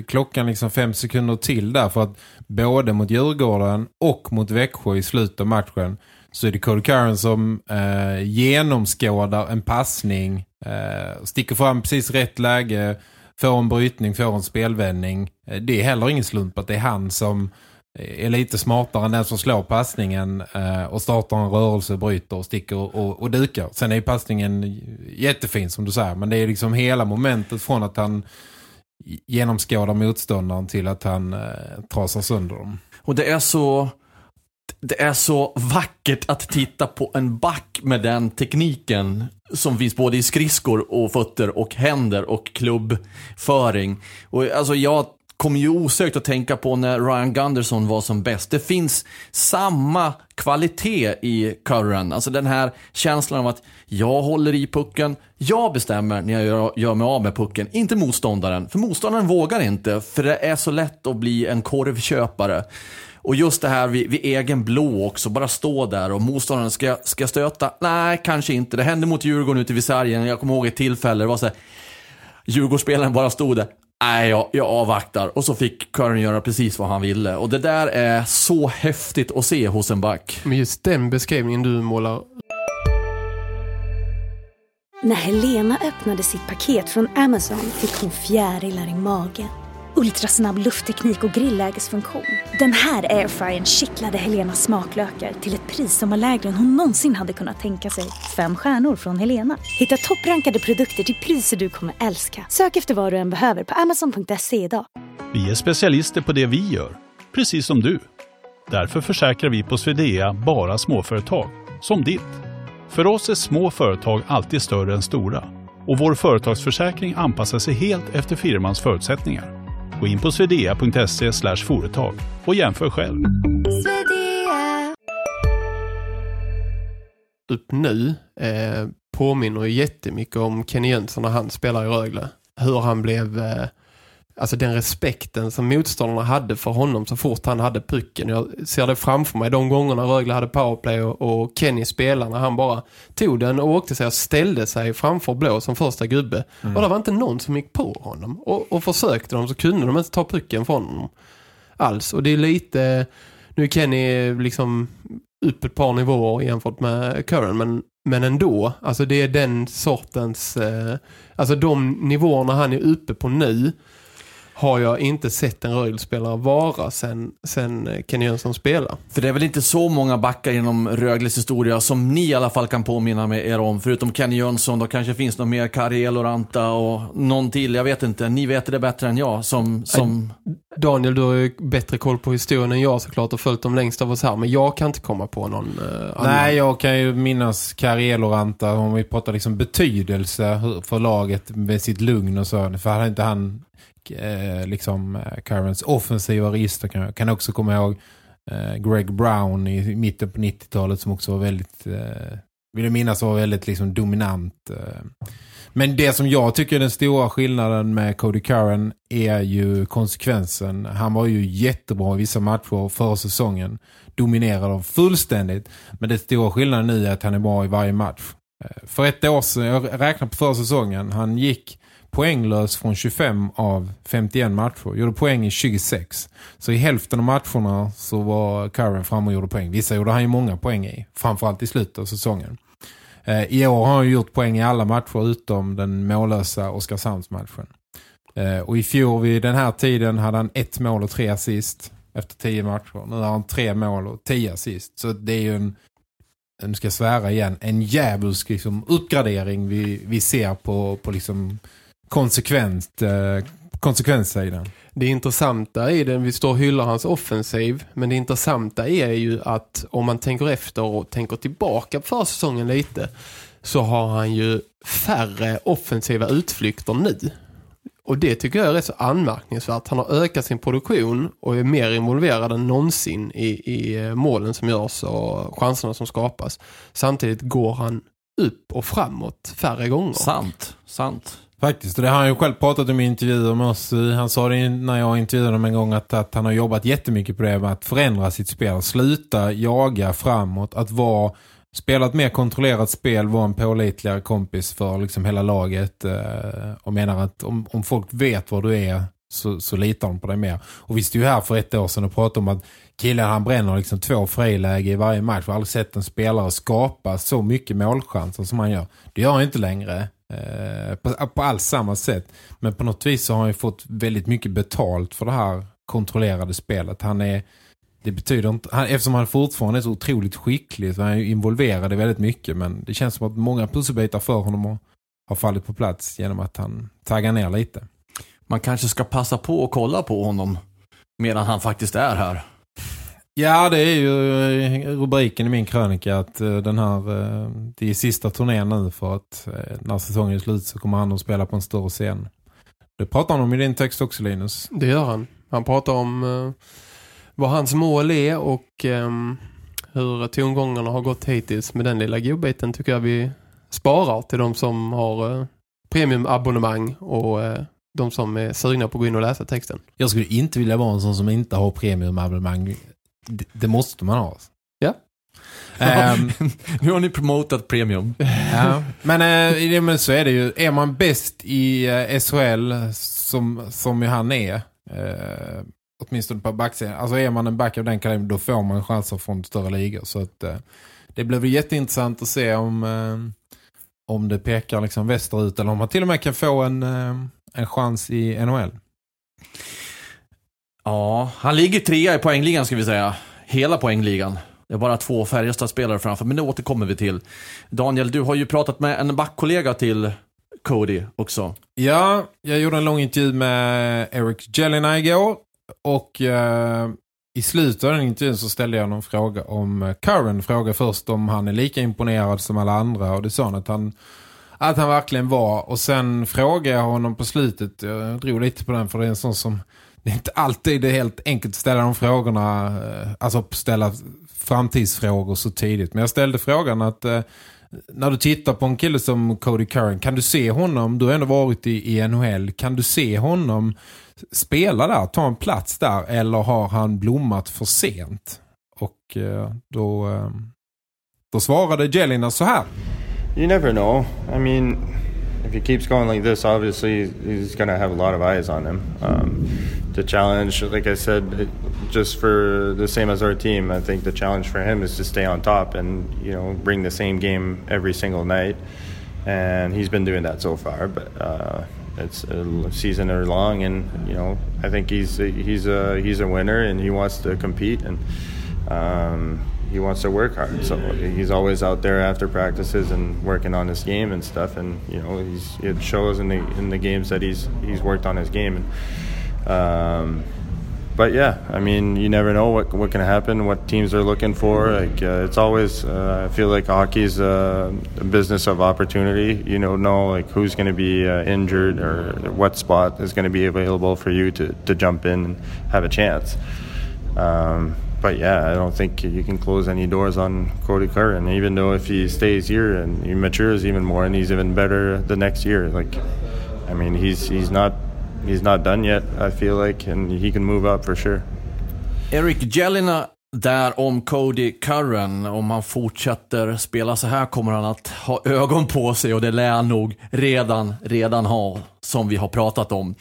klockan liksom fem sekunder till där för att både mot Djurgården och mot Växjö i slutet av matchen så är det Cody Curran som eh, genomskådar en passning, eh, sticker fram precis rätt läge, får en brytning, får en spelvändning. Eh, det är heller ingen slump att det är han som är lite smartare än den som slår passningen eh, och startar en rörelse, bryter och sticker och, och, och dukar. Sen är ju passningen jättefin som du säger, men det är liksom hela momentet från att han genomskådar motståndaren till att han eh, trasar sönder dem. Och det är så det är så vackert att titta på en back med den tekniken som finns både i skridskor och fötter och händer och klubbföring. Och alltså jag kommer ju osökt att tänka på när Ryan Gunderson var som bäst. Det finns samma kvalitet i Curran. Alltså den här känslan av att jag håller i pucken, jag bestämmer när jag gör, gör mig av med pucken, inte motståndaren. För motståndaren vågar inte, för det är så lätt att bli en korvköpare. Och just det här vid, vid egen blå också, bara stå där och motståndaren ska, ska stöta. Nej, kanske inte. Det hände mot Djurgården ute vid sargen. Jag kommer ihåg ett tillfälle, det var så här, Djurgårdsspelaren bara stod där. Nej, jag, jag avvaktar. Och så fick Curran göra precis vad han ville. Och det där är så häftigt att se hos en back. Men just den beskrivningen du målar När Helena öppnade sitt paket från Amazon fick hon fjärilar i magen ultrasnabb luftteknik och grillägesfunktion. Den här airfryern kittlade Helenas smaklökar till ett pris som var lägre än hon någonsin hade kunnat tänka sig. Fem stjärnor från Helena. Hitta topprankade produkter till priser du kommer älska. Sök efter vad du än behöver på amazon.se idag. Vi är specialister på det vi gör, precis som du. Därför försäkrar vi på Swedea bara småföretag, som ditt. För oss är små företag alltid större än stora och vår företagsförsäkring anpassar sig helt efter firmans förutsättningar. Gå in på swedea.se företag och jämför själv. upp nu eh, påminner ju jättemycket om Kenny Jönsson när han spelar i Rögle. Hur han blev... Eh, alltså den respekten som motståndarna hade för honom så fort han hade pucken. Jag ser det framför mig de gångerna Rögle hade powerplay och, och Kenny spelade när han bara tog den och åkte sig och ställde sig framför blå som första gubbe. Och det var inte någon som gick på honom. Och, och försökte de så kunde de inte ta pucken från honom alls. Och det är lite... Nu är Kenny liksom upp ett par nivåer jämfört med Curran men, men ändå, alltså det är den sortens eh, alltså de nivåerna han är uppe på nu har jag inte sett en Rögle-spelare vara sen, sen Kenny Jönsson spelar. För det är väl inte så många backar inom Rögles historia som ni i alla fall kan påminna med er om. Förutom Kenny Jönsson, då kanske finns någon mer Kariel Oranta och någon till, jag vet inte. Ni vet det bättre än jag. Som, som... Daniel, du har ju bättre koll på historien än jag såklart och följt dem längst av oss här, men jag kan inte komma på någon eh, annan. Nej, jag kan ju minnas Karieloranta om vi pratar liksom betydelse för laget med sitt lugn och så. För hade inte han eh, liksom eh, Currents offensiva register kan jag kan också komma ihåg eh, Greg Brown i mitten på 90-talet som också var väldigt eh, vill jag minnas var väldigt liksom dominant. Eh. Men det som jag tycker är den stora skillnaden med Cody Curran är ju konsekvensen. Han var ju jättebra i vissa matcher förra säsongen. Dominerade dem fullständigt. Men det stora skillnaden nu är att han är bra i varje match. Eh, för ett år sedan, jag räknar på förra säsongen, han gick poänglös från 25 av 51 matcher. Gjorde poäng i 26. Så i hälften av matcherna så var Curran fram och gjorde poäng. Vissa gjorde han ju många poäng i. Framförallt i slutet av säsongen. Eh, I år har han gjort poäng i alla matcher utom den mållösa Oskarshamnsmatchen. Eh, och i fjol vid den här tiden hade han ett mål och tre assist efter tio matcher. Nu har han tre mål och tio assist. Så det är ju en, nu ska jag svära igen, en djävulsk liksom, uppgradering vi, vi ser på, på liksom konsekvent, eh, konsekvenssidan. Det intressanta är det, vi står och hyllar hans offensiv, men det intressanta är ju att om man tänker efter och tänker tillbaka på försäsongen lite så har han ju färre offensiva utflykter nu. Och det tycker jag är rätt så anmärkningsvärt. Han har ökat sin produktion och är mer involverad än någonsin i, i eh, målen som görs och chanserna som skapas. Samtidigt går han upp och framåt färre gånger. Sant, sant. Faktiskt, och det har han ju själv pratat om i intervjuer med oss. Han sa det när jag intervjuade honom en gång att, att han har jobbat jättemycket på det med att förändra sitt spel. Sluta jaga framåt, att vara spela ett mer kontrollerat spel, vara en pålitligare kompis för liksom hela laget eh, och menar att om, om folk vet vad du är så, så litar de på dig mer. Och vi stod ju här för ett år sedan och pratade om att killen han bränner liksom två friläge i varje match. Vi har aldrig sett en spelare skapa så mycket målchanser som han gör. Det gör han inte längre Eh, på, på alls samma sätt. Men på något vis så har han ju fått väldigt mycket betalt för det här kontrollerade spelet. Han är det betyder inte, han, eftersom han fortfarande är så otroligt skicklig så är han ju involverad i väldigt mycket men det känns som att många pusselbitar för honom har, har fallit på plats genom att han taggar ner lite. Man kanske ska passa på och kolla på honom medan han faktiskt är här. Ja, det är ju eh, rubriken i min krönika att eh, den här, eh, det är sista turnén nu för att när säsongen är slut så kommer han att spela på en större scen. Det pratar han om i din text också Linus. Det gör han. Han pratar om vad hans mål är och um, hur tongångarna har gått hittills med den lilla godbiten tycker jag vi sparar till de som har premiumabonnemang och de som är sugna på att gå in och läsa texten. Jag skulle inte vilja vara en sån som inte har premiumabonnemang. Det, det måste man ha. Ja. Um, nu har ni promotat premium. ja. Men, eh, men så är det ju. Är man bäst i eh, SHL som, som ju han är, eh, åtminstone på backsidan. Alltså är man en back av den kalibern då får man chanser från större ligor. Så att, eh, det blir väl jätteintressant att se om, om det pekar liksom västerut eller om man till och med kan få en, en chans i NHL. Ja, han ligger trea i poängligan ska vi säga. Hela poängligan. Det är bara två Färjestad-spelare framför, men det återkommer vi till. Daniel, du har ju pratat med en backkollega till Cody också. Ja, jag gjorde en lång intervju med Eric Jelena igår. Och eh, i slutet av den intervjun så ställde jag någon fråga om eh, Curran. Fråga först om han är lika imponerad som alla andra. Och det sa han att han, att han verkligen var. Och sen frågade jag honom på slutet. Jag drog lite på den för det är en sån som... Det är inte alltid det är helt enkelt att ställa de frågorna. Eh, alltså ställa framtidsfrågor så tidigt. Men jag ställde frågan att... Eh, när du tittar på en kille som Cody Curran, kan du se honom, du har ändå varit i, i NHL, kan du se honom spela där, ta en plats där eller har han blommat för sent? Och eh, då, eh, då svarade Jelena så här. You never know. I mean, if he keeps going like this, obviously he's going to have a lot of eyes on him. Um, the challenge, like I said, just for the same as our team, I think the challenge for him is to stay on top and you know bring the same game every single night. And he's been doing that so far, but uh, it's a season are long, and you know I think he's a, he's a he's a winner, and he wants to compete and. Um, he wants to work hard, so he's always out there after practices and working on his game and stuff. And you know, he's it shows in the in the games that he's he's worked on his game. And, um, but yeah, I mean, you never know what what can happen, what teams are looking for. Like uh, it's always, uh, I feel like hockey's uh, a business of opportunity. You don't know like who's going to be uh, injured or what spot is going to be available for you to to jump in and have a chance. Um, but yeah, I don't think you can close any doors on Cody Curran. Even though if he stays here and he matures even more and he's even better the next year, like I mean, he's he's not he's not done yet. I feel like, and he can move up for sure. Eric Jelena där om Cody Curran. Om han fortsätter spela så här kommer han att ha ögon på sig och det lär han nog redan, redan ha, som vi har pratat om.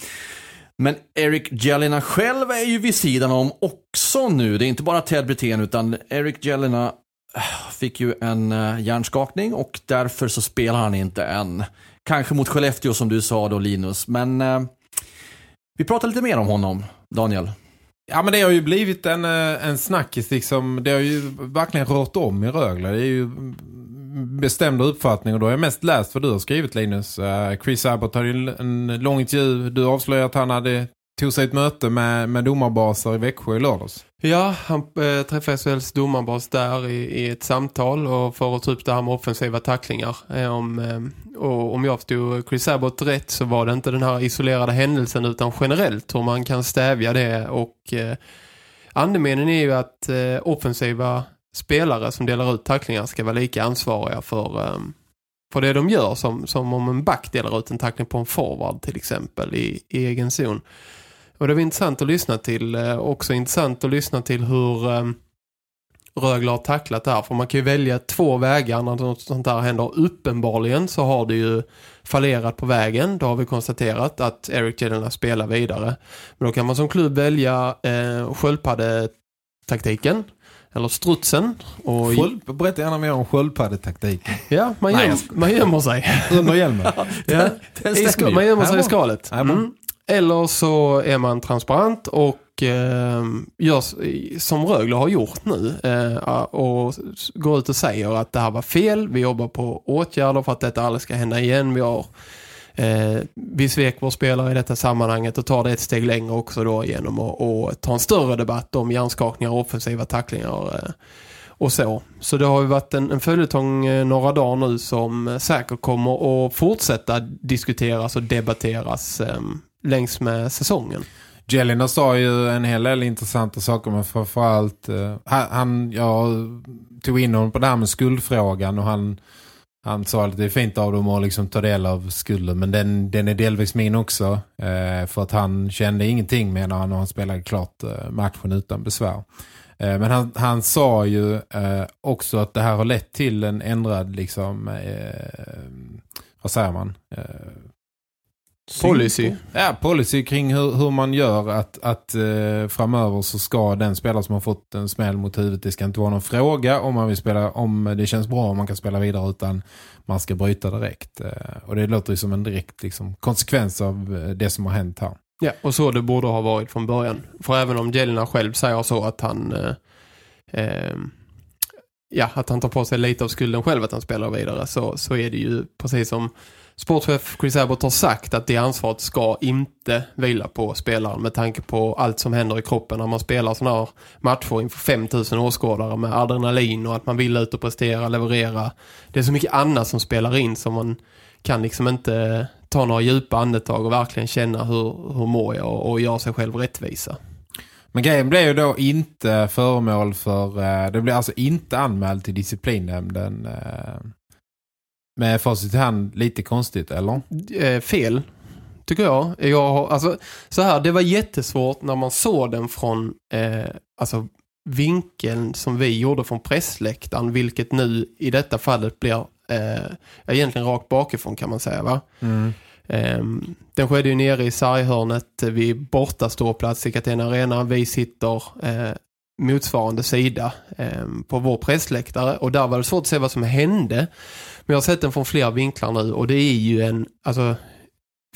Men Eric Jelena själv är ju vid sidan om också nu. Det är inte bara Ted Brithén utan Eric Jelena äh, fick ju en äh, hjärnskakning och därför så spelar han inte än. Kanske mot Skellefteå som du sa då Linus, men eh, vi pratar lite mer om honom, Daniel. Ja men det har ju blivit en, eh, en snackis liksom. Det har ju verkligen rört om i Rögle. Det är ju bestämda uppfattningar. då har jag mest läst vad du har skrivit Linus. Eh, Chris Abbott har ju en lång intervju. Du avslöjade att han hade tog sig ett möte med, med domarbaser i Växjö i lördags. Ja, han eh, träffade SHLs domarbas där i, i ett samtal och för att ta upp det här med offensiva tacklingar. Eh, om, eh, och om jag förstod Chris Abbott rätt så var det inte den här isolerade händelsen utan generellt hur man kan stävja det och eh, andemeningen är ju att eh, offensiva spelare som delar ut tacklingar ska vara lika ansvariga för, eh, för det de gör som, som om en back delar ut en tackling på en forward till exempel i, i egen zon. Och det var intressant att lyssna till. Eh, också intressant att lyssna till hur eh, Rögle har tacklat det här. För man kan ju välja två vägar när något sånt här händer. Uppenbarligen så har det ju fallerat på vägen. Då har vi konstaterat att Eric Jelena spelar vidare. Men då kan man som klubb välja eh, sköldpaddetaktiken. Eller strutsen. Och Sköld, berätta gärna mer om sköldpaddetaktiken. Ja, man, Nej, göm, jag man gömmer sig. Under hjälmen. ja. Den ju. man gömmer sig i skalet. Mm. Eller så är man transparent och eh, gör som Rögle har gjort nu eh, och går ut och säger att det här var fel. Vi jobbar på åtgärder för att detta aldrig ska hända igen. Vi har eh, vi svek vår spelare i detta sammanhanget och tar det ett steg längre också då genom att att ta en större debatt om hjärnskakningar och offensiva tacklingar eh, och så. Så det har ju varit en, en följetong eh, några dagar nu som eh, säkert kommer att fortsätta diskuteras och debatteras eh, längs med säsongen. Jelena sa ju en hel del intressanta saker men framförallt eh, han, jag tog in honom på det här med skuldfrågan och han, han sa att det är fint av dem att liksom ta del av skulden men den, den är delvis min också eh, för att han kände ingenting menar han och han spelade klart eh, matchen utan besvär. Eh, men han, han sa ju eh, också att det här har lett till en ändrad liksom eh, vad säger man? Policy. Ja, policy kring hur, hur man gör att, att eh, framöver så ska den spelare som har fått en smäll mot huvudet, det ska inte vara någon fråga om man vill spela, om det känns bra om man kan spela vidare utan man ska bryta direkt. Eh, och det låter ju som en direkt liksom, konsekvens av eh, det som har hänt här. Ja, och så det borde ha varit från början. För även om Jelena själv säger så att han eh, eh, ja, att han tar på sig lite av skulden själv att han spelar vidare så, så är det ju precis som sportchef Chris Abbott har sagt att det ansvaret ska inte vila på spelaren med tanke på allt som händer i kroppen när man spelar sådana här matcher inför 5000 åskådare med adrenalin och att man vill ut och prestera, leverera. Det är så mycket annat som spelar in som man kan liksom inte ta några djupa andetag och verkligen känna hur, hur mår jag och, och göra sig själv rättvisa. Men grejen blev ju då inte föremål för... Eh, det blev alltså inte anmäld till disciplinnämnden. Eh, med facit i hand lite konstigt, eller? eh, fel, tycker jag. jag har, alltså, så här, det var jättesvårt när man såg den från eh, alltså, vinkeln som vi gjorde från pressläktaren, vilket nu i detta fallet blir eh, egentligen rakt bakifrån kan man säga va? Ehm, den skedde ju nere i sarghörnet vid borta ståplats i Catena Arena. Vi sitter eh, motsvarande sida eh, på vår pressläktare och där var det svårt att se vad som hände. Men jag har sett den från flera vinklar nu och det är ju en, alltså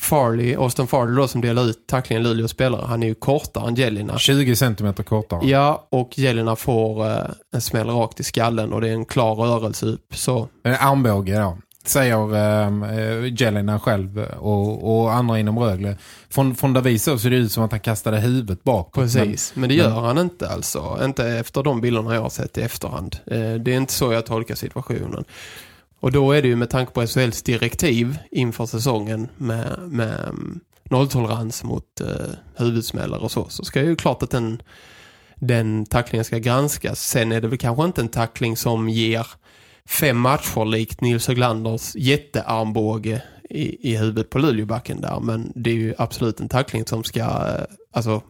Farley, Austin Farley då som delar ut tacklingen Luleås spelare, han är ju kortare än Jelina. 20 centimeter kortare. Ja, och Jelina får eh, en smäll rakt i skallen och det är en klar rörelse upp. Så En armbåge då. Säger eh, Jelena själv och, och andra inom Rögle. Från, från där vi såg så det ut som att han kastade huvudet bakåt. Precis, men, det gör men- han inte alltså. Inte efter de bilderna jag har sett i efterhand. Eh, det är inte så jag tolkar situationen. Och då är det ju med tanke på SHLs direktiv inför säsongen med, med mm, nolltolerans mot eh, huvudsmällar och så. Så ska ju klart att den, den tacklingen ska granskas. Sen är det väl kanske inte en tackling som ger fem matcher likt Nils Höglanders jättearmbåge i, i huvudet på Luleåbacken där. Men det är ju absolut en tackling som ska eh, alltså,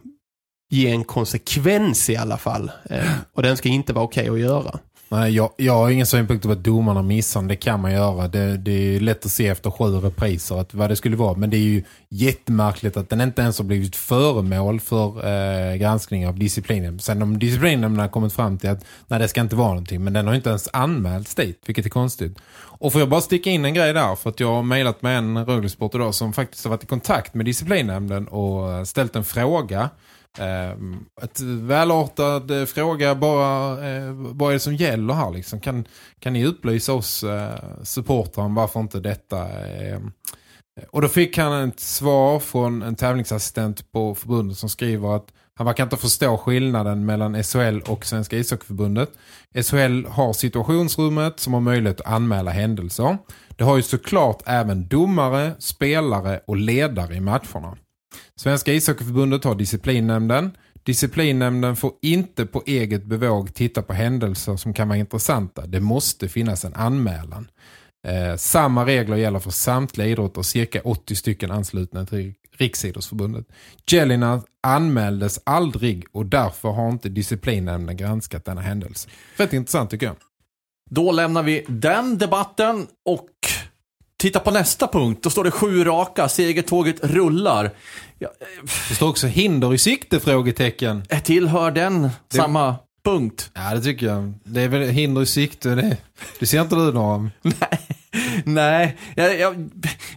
ge en konsekvens i alla fall. Eh, och den ska inte vara okej att göra. Nej, jag, jag har ingen synpunkt på att domarna missar. Det kan man göra. Det, det är lätt att se efter sju repriser att vad det skulle vara. Men det är ju jättemärkligt att den inte ens har blivit föremål för eh, granskning av disciplinen. Sen om disciplinen har kommit fram till att nej, det ska inte vara någonting. Men den har inte ens anmälts dit, vilket är konstigt. Och får jag bara sticka in en grej där. För att jag har mejlat med en Röglesport idag som faktiskt har varit i kontakt med disciplinnämnden och eh, ställt en fråga. Eh, ett välartad eh, fråga bara eh, vad är det som gäller här liksom? Kan, kan ni upplysa oss eh, supportrar varför inte detta eh, och då fick han ett svar från en tävlingsassistent på förbundet som skriver att han verkar inte förstå skillnaden mellan SHL och Svenska ishockeyförbundet. SHL har situationsrummet som har möjlighet att anmäla händelser. Det har ju såklart även domare, spelare och ledare i matcherna. Svenska ishockeyförbundet har disciplinnämnden. Disciplinnämnden får inte på eget bevåg titta på händelser som kan vara intressanta. Det måste finnas en anmälan. Eh, samma regler gäller för samtliga idrotter, cirka 80 stycken anslutna till Riksidrottsförbundet. Jelina anmäldes aldrig och därför har inte disciplinnämnden granskat denna händelse. Rätt intressant tycker jag. Då lämnar vi den debatten och tittar på nästa punkt. Då står det sju raka, segertåget rullar. Ja, Det står också hinder i sikte, frågetecken. eh, tillhör den samma punkt? Ja, det tycker jag. Det är väl hinder i sikte. Det, det ser inte du några. Nej, jag, jag,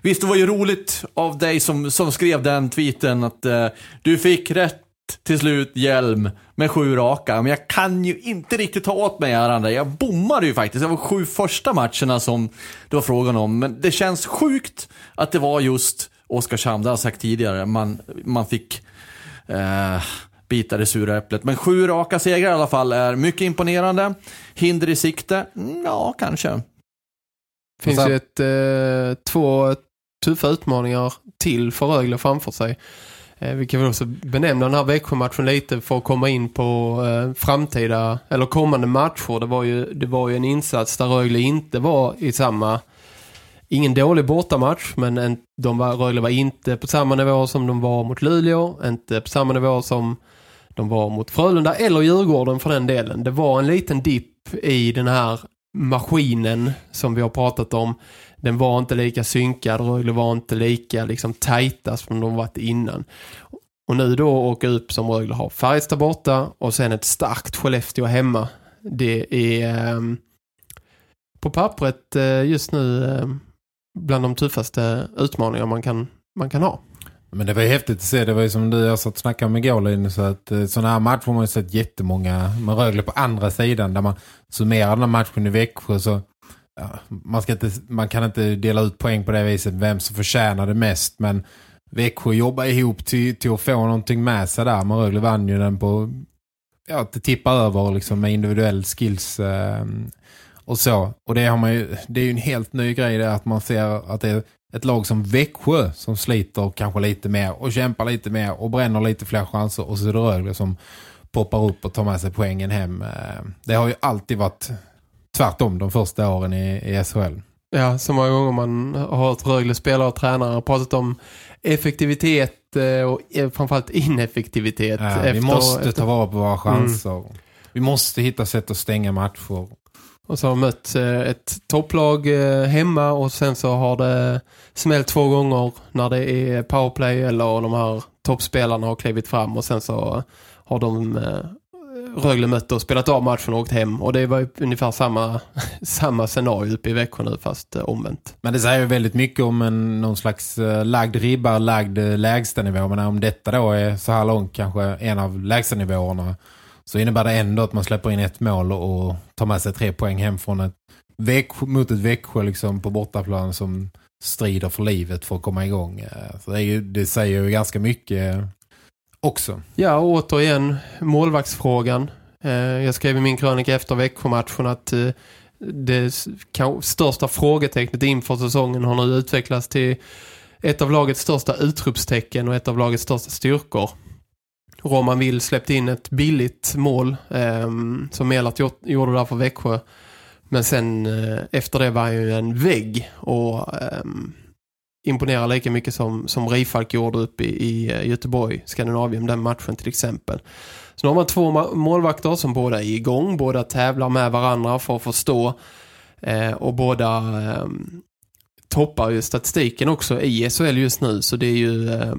visst det var ju roligt av dig som, som skrev den tweeten att eh, du fick rätt till slut hjälm med sju raka. Men jag kan ju inte riktigt ta åt mig äran där. Jag bommade ju faktiskt. Det var sju första matcherna som det var frågan om. Men det känns sjukt att det var just Oskarshamn, det har jag sagt tidigare. Man, man fick eh, bita det sura äpplet. Men sju raka segrar i alla fall är mycket imponerande. Hinder i sikte? Ja, kanske. finns ju ett, eh, två tuffa utmaningar till för Rögle framför sig. Eh, vi kan väl också benämna den här Växjö-matchen lite för att komma in på eh, framtida eller kommande matcher. Det var, ju, det var ju en insats där Rögle inte var i samma ingen dålig bortamatch men en, de var, Rögle var inte på samma nivå som de var mot Luleå, inte på samma nivå som de var mot Frölunda eller Djurgården för den delen. Det var en liten dipp i den här maskinen som vi har pratat om. Den var inte lika synkad, Rögle var inte lika liksom tajta som de varit innan. Och nu då åka upp som Rögle har Färjestad borta och sen ett starkt Skellefteå hemma. Det är ehm, på pappret eh, just nu eh, bland de tuffaste utmaningar man kan, man kan ha. Men det var ju häftigt att se. Det var ju som du och jag satt och snackade med igår Linus, så att eh, sådana här matcher har man ju sett jättemånga med Rögle på andra sidan där man summerar den här matchen i Växjö så ja, man, ska inte, man kan inte dela ut poäng på det viset vem som förtjänar det mest men Växjö jobbar ihop till, till att få någonting med sig där. Men Rögle vann ju den på ja, att det tippar över liksom, med individuell skills eh, och så. Och det, har man ju, det är ju en helt ny grej det att man ser att det är ett lag som Växjö som sliter kanske lite mer och kämpar lite mer och bränner lite fler chanser och så är det Rögle som poppar upp och tar med sig poängen hem. Eh. Det har ju alltid varit tvärtom de första åren i, i SHL. Ja, så många gånger man har hört Rögle spelare och tränare och pratat om effektivitet eh, och eh, framförallt ineffektivitet. Ja, efter, vi måste efter, ta vara på våra chanser. Mm. Vi måste hitta sätt att stänga matcher. Och så har mött eh, ett topplag hemma och sen så har det smält två gånger när det är powerplay eller de här toppspelarna har klivit fram och sen så har de Rögle mötte och spelat av matchen och åkt hem. Och det var ungefär samma, samma scenario uppe i Växjö nu fast eh, omvänt. Men det säger ju väldigt mycket om en, någon slags eh, lagd ribba, lagd eh, lägstanivå. Men om detta då är så här långt kanske en av lägstanivåerna så innebär det ändå att man släpper in ett mål och, och tar med sig tre poäng hem från ett Växjö, mot ett Växjö liksom på bortaplan som strider för livet för att komma igång. Eh, så det, ju, det säger ju ganska mycket också. Ja, återigen målvaktsfrågan. Eh, jag skrev i min krönika efter Växjö-matchen att eh, det största frågetecknet inför säsongen har nu utvecklats till ett av lagets största utropstecken och ett av lagets största styrkor. Roman Will släppte in ett billigt mål eh, som Melart gjorde där för Växjö. Men sen eh, efter det var ju en vägg och eh, imponerar lika mycket som, som Rifalk gjorde upp i, i eh, Göteborg, Skandinavien, den matchen till exempel. Så nu har man två målvakter som båda är igång, båda tävlar med varandra för att förstå eh, och båda eh, toppar ju statistiken också i SHL just nu så det är ju eh,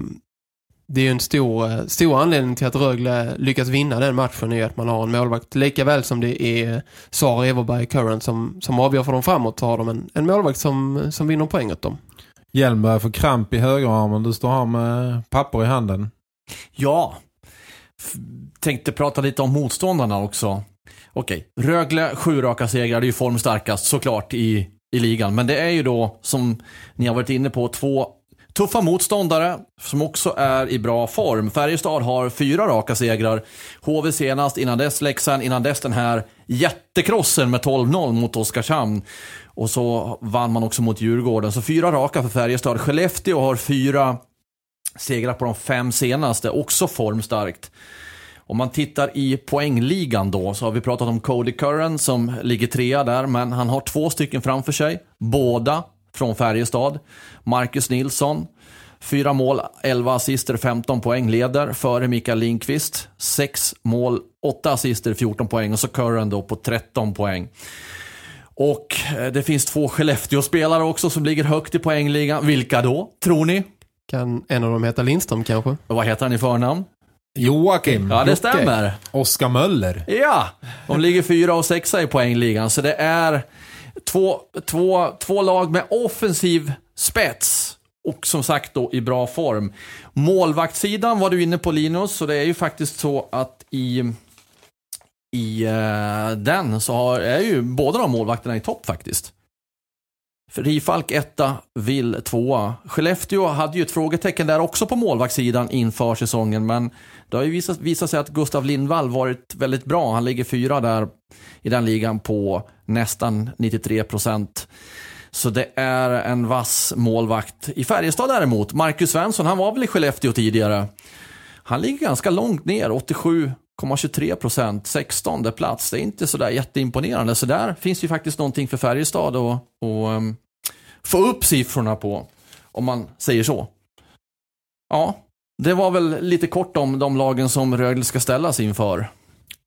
det är ju en stor, eh, stor anledning till att Rögle lyckas vinna den matchen är att man har en målvakt. Lika väl som det är Sara Everberg Curran som, som avgör för dem framåt så har de en, en målvakt som, som vinner poäng åt dem. Hjelm börjar få kramp i högerarmen. Du står här med papper i handen. Ja. F tänkte prata lite om motståndarna också. Okej, Rögle, sju raka segrar. Det är ju formstarkast såklart i, i ligan. Men det är ju då, som ni har varit inne på, två tuffa motståndare som också är i bra form. Färjestad har fyra raka segrar. HV senast, innan dess Leksand, innan dess den här jättekrossen med 12-0 mot Oskarshamn. Och så vann man också mot Djurgården. Så fyra raka för Färjestad. Skellefteå har fyra segrar på de fem senaste. Också formstarkt. Om man tittar i poängligan då så har vi pratat om Cody Curran som ligger trea där. Men han har två stycken framför sig. Båda från Färjestad. Marcus Nilsson. Fyra mål, 11 assister, 15 poäng leder före Mikael Lindqvist. Sex mål, 8 assister, 14 poäng och så Curran då på 13 poäng. Och eh, det finns två Skellefteå-spelare också som ligger högt i poängligan. Vilka då, tror ni? Kan en av dem heta Lindström kanske? Och vad heter han i förnamn? Joakim. Ja, det stämmer. Oskar Möller. Ja, de ligger fyra och sexa i poängligan. Så det är två, två, två lag med offensiv spets. Och som sagt då i bra form. Målvaktssidan var du inne på Linus. Så det är ju faktiskt så att i i uh, den så har, är ju båda de målvakterna i topp faktiskt. Rifalk etta, Vill tvåa. Skellefteå hade ju ett frågetecken där också på målvaktssidan inför säsongen. Men det har ju visat, visat sig att Gustav Lindvall varit väldigt bra. Han ligger fyra där i den ligan på nästan 93 procent. Så det är en vass målvakt. I Färjestad däremot, Marcus Svensson, han var väl i Skellefteå tidigare. Han ligger ganska långt ner, 87 0,23 procent, 16 plats. Det är inte sådär jätteimponerande. Så där finns ju faktiskt någonting för Färjestad att och, um, få upp siffrorna på. Om man säger så. Ja, det var väl lite kort om de lagen som Rögle ska ställas inför.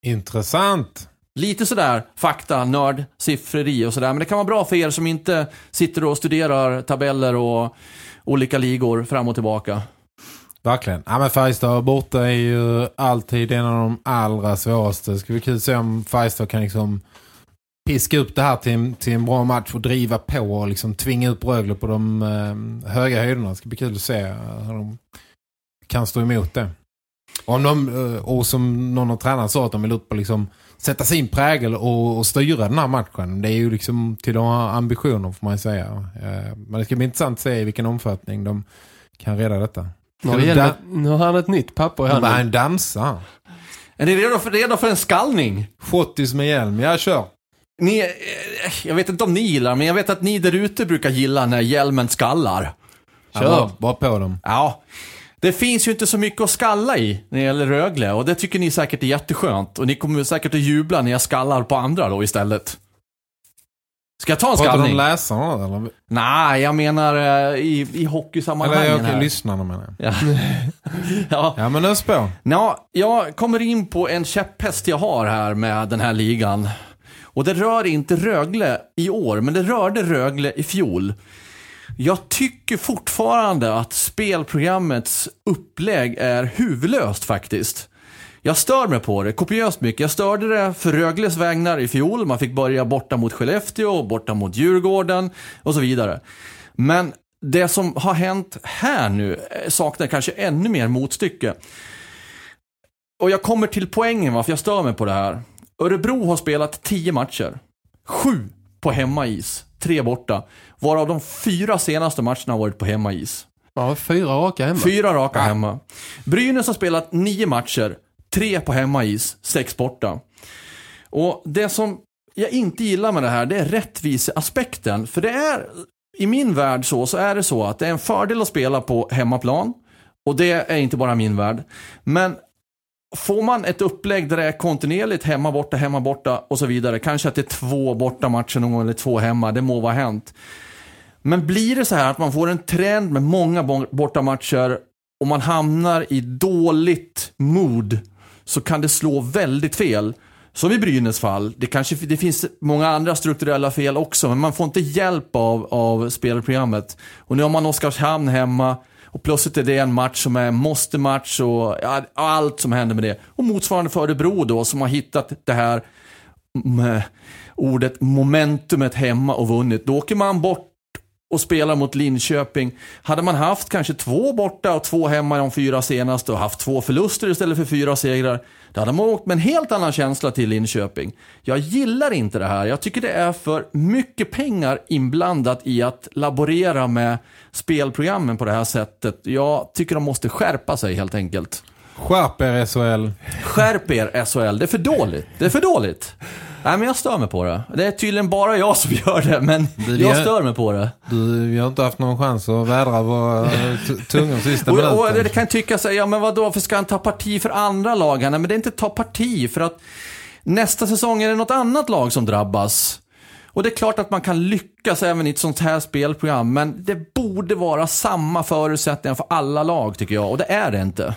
Intressant. Lite sådär fakta, nörd, siffreri och sådär. Men det kan vara bra för er som inte sitter och studerar tabeller och olika ligor fram och tillbaka. Verkligen. Ja, men Färjestad borta är ju alltid en av de allra svåraste. Det ska bli kul att se om Färjestad kan liksom piska upp det här till en, till en bra match och driva på och liksom tvinga upp Rögle på de eh, höga höjderna. Det ska bli kul att se eh, hur de kan stå emot det. Om de, eh, och som någon av tränarna sa att de vill upp och liksom sätta sin prägel och, och styra den här matchen. Det är ju liksom till de här ambitioner får man ju säga. Eh, Men det ska bli intressant att se i vilken omfattning de kan reda detta. Nu har, da- nu har han ett nytt papper i Han handen. en dansa. Är ni redo för, redo för en skallning? Schottis med hjälm, jag kör. Ni, eh, jag vet inte om ni gillar, men jag vet att ni där ute brukar gilla när hjälmen skallar. Kör. Bara på dem. Ja, det finns ju inte så mycket att skalla i när det gäller Rögle och det tycker ni säkert är jätteskönt. Och ni kommer säkert att jubla när jag skallar på andra då istället. Ska jag ta en Pratar du om skallning? läsarna eller? Nej, jag menar eh, i, i hockeysammanhangen Eller jag, här. lyssnarna menar jag. Ja. ja. Ja men ös på. Ja, jag kommer in på en käpphäst jag har här med den här ligan. Och det rör inte Rögle i år, men det rörde Rögle i fjol. Jag tycker fortfarande att spelprogrammets upplägg är huvudlöst faktiskt. Jag stör mig på det kopiöst mycket. Jag störde det för Rögles vägnar i fjol. Man fick börja borta mot Skellefteå, borta mot Djurgården och så vidare. Men det som har hänt här nu eh, saknar kanske ännu mer motstycke. Och jag kommer till poängen varför jag stör mig på det här. Örebro har spelat 10 matcher. Sju på hemmais, tre borta. Varav de fyra senaste matcherna har varit på hemmais. Ja, fyra raka hemma. Fyra raka hemma. Brynäs har spelat nio matcher, tre på hemmais, sex borta. Och det som jag inte gillar med det här, det är rättviseaspekten. För det är, i min värld så, så är det så att det är en fördel att spela på hemmaplan. Och det är inte bara min värld. Men får man ett upplägg där det är kontinuerligt hemma, borta, hemma, borta och så vidare. Kanske att det är två borta matcher någon gång eller två hemma, det må vara hänt. Men blir det så här att man får en trend med många borta bortamatcher och man hamnar i dåligt mood så kan det slå väldigt fel. Som i Brynäs fall. Det, kanske, det finns många andra strukturella fel också, men man får inte hjälp av, av spelprogrammet. Och nu har man Oskarshamn hemma och plötsligt är det en match som är en måste-match och ja, allt som händer med det. Och motsvarande för Örebro då, som har hittat det här med ordet momentumet hemma och vunnit. Då åker man bort och spelar mot Linköping. Hade man haft kanske två borta och två hemma i de fyra senaste och haft två förluster istället för fyra segrar. Då hade man åkt med en helt annan känsla till Linköping. Jag gillar inte det här. Jag tycker det är för mycket pengar inblandat i att laborera med spelprogrammen på det här sättet. Jag tycker de måste skärpa sig helt enkelt. Skärp er SHL. Skärp er SHL, det är för dåligt. Det är för dåligt. Nej men jag stör mig på det. Det är tydligen bara jag som gör det, men Det jag stör mig på det. Du, vi har inte haft någon chans att vädra vår eh, t- tunga sista Och, minuten. och det kan tycka sig, ja men vadå, varför ska han ta parti för andra lag? Nej men det är inte ta parti, för att nästa säsong är det något annat lag som drabbas. Och det är klart att man kan lyckas även i ett sånt här spelprogram, men det borde vara samma förutsättningar för alla lag tycker jag, och det är det inte.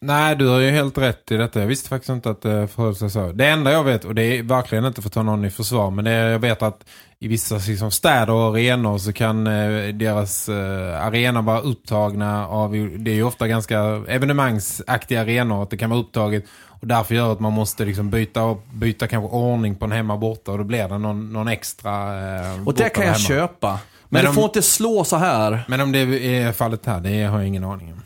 Nej, du har ju helt rätt i detta. Jag visste faktiskt inte att det förhöll sig så. Det enda jag vet, och det är verkligen inte för att ta någon i försvar, men det är, jag vet att i vissa liksom, städer och arenor så kan eh, deras eh, arena vara upptagna av, det är ju ofta ganska evenemangsaktiga arenor, att det kan vara upptaget och därför gör att man måste liksom byta, byta kanske ordning på en hemma borta och då blir det någon, någon extra eh, Och det kan jag hemma. köpa. Men, Men det om- får inte slå så här. Men om det är fallet här, det har jag ingen aning om.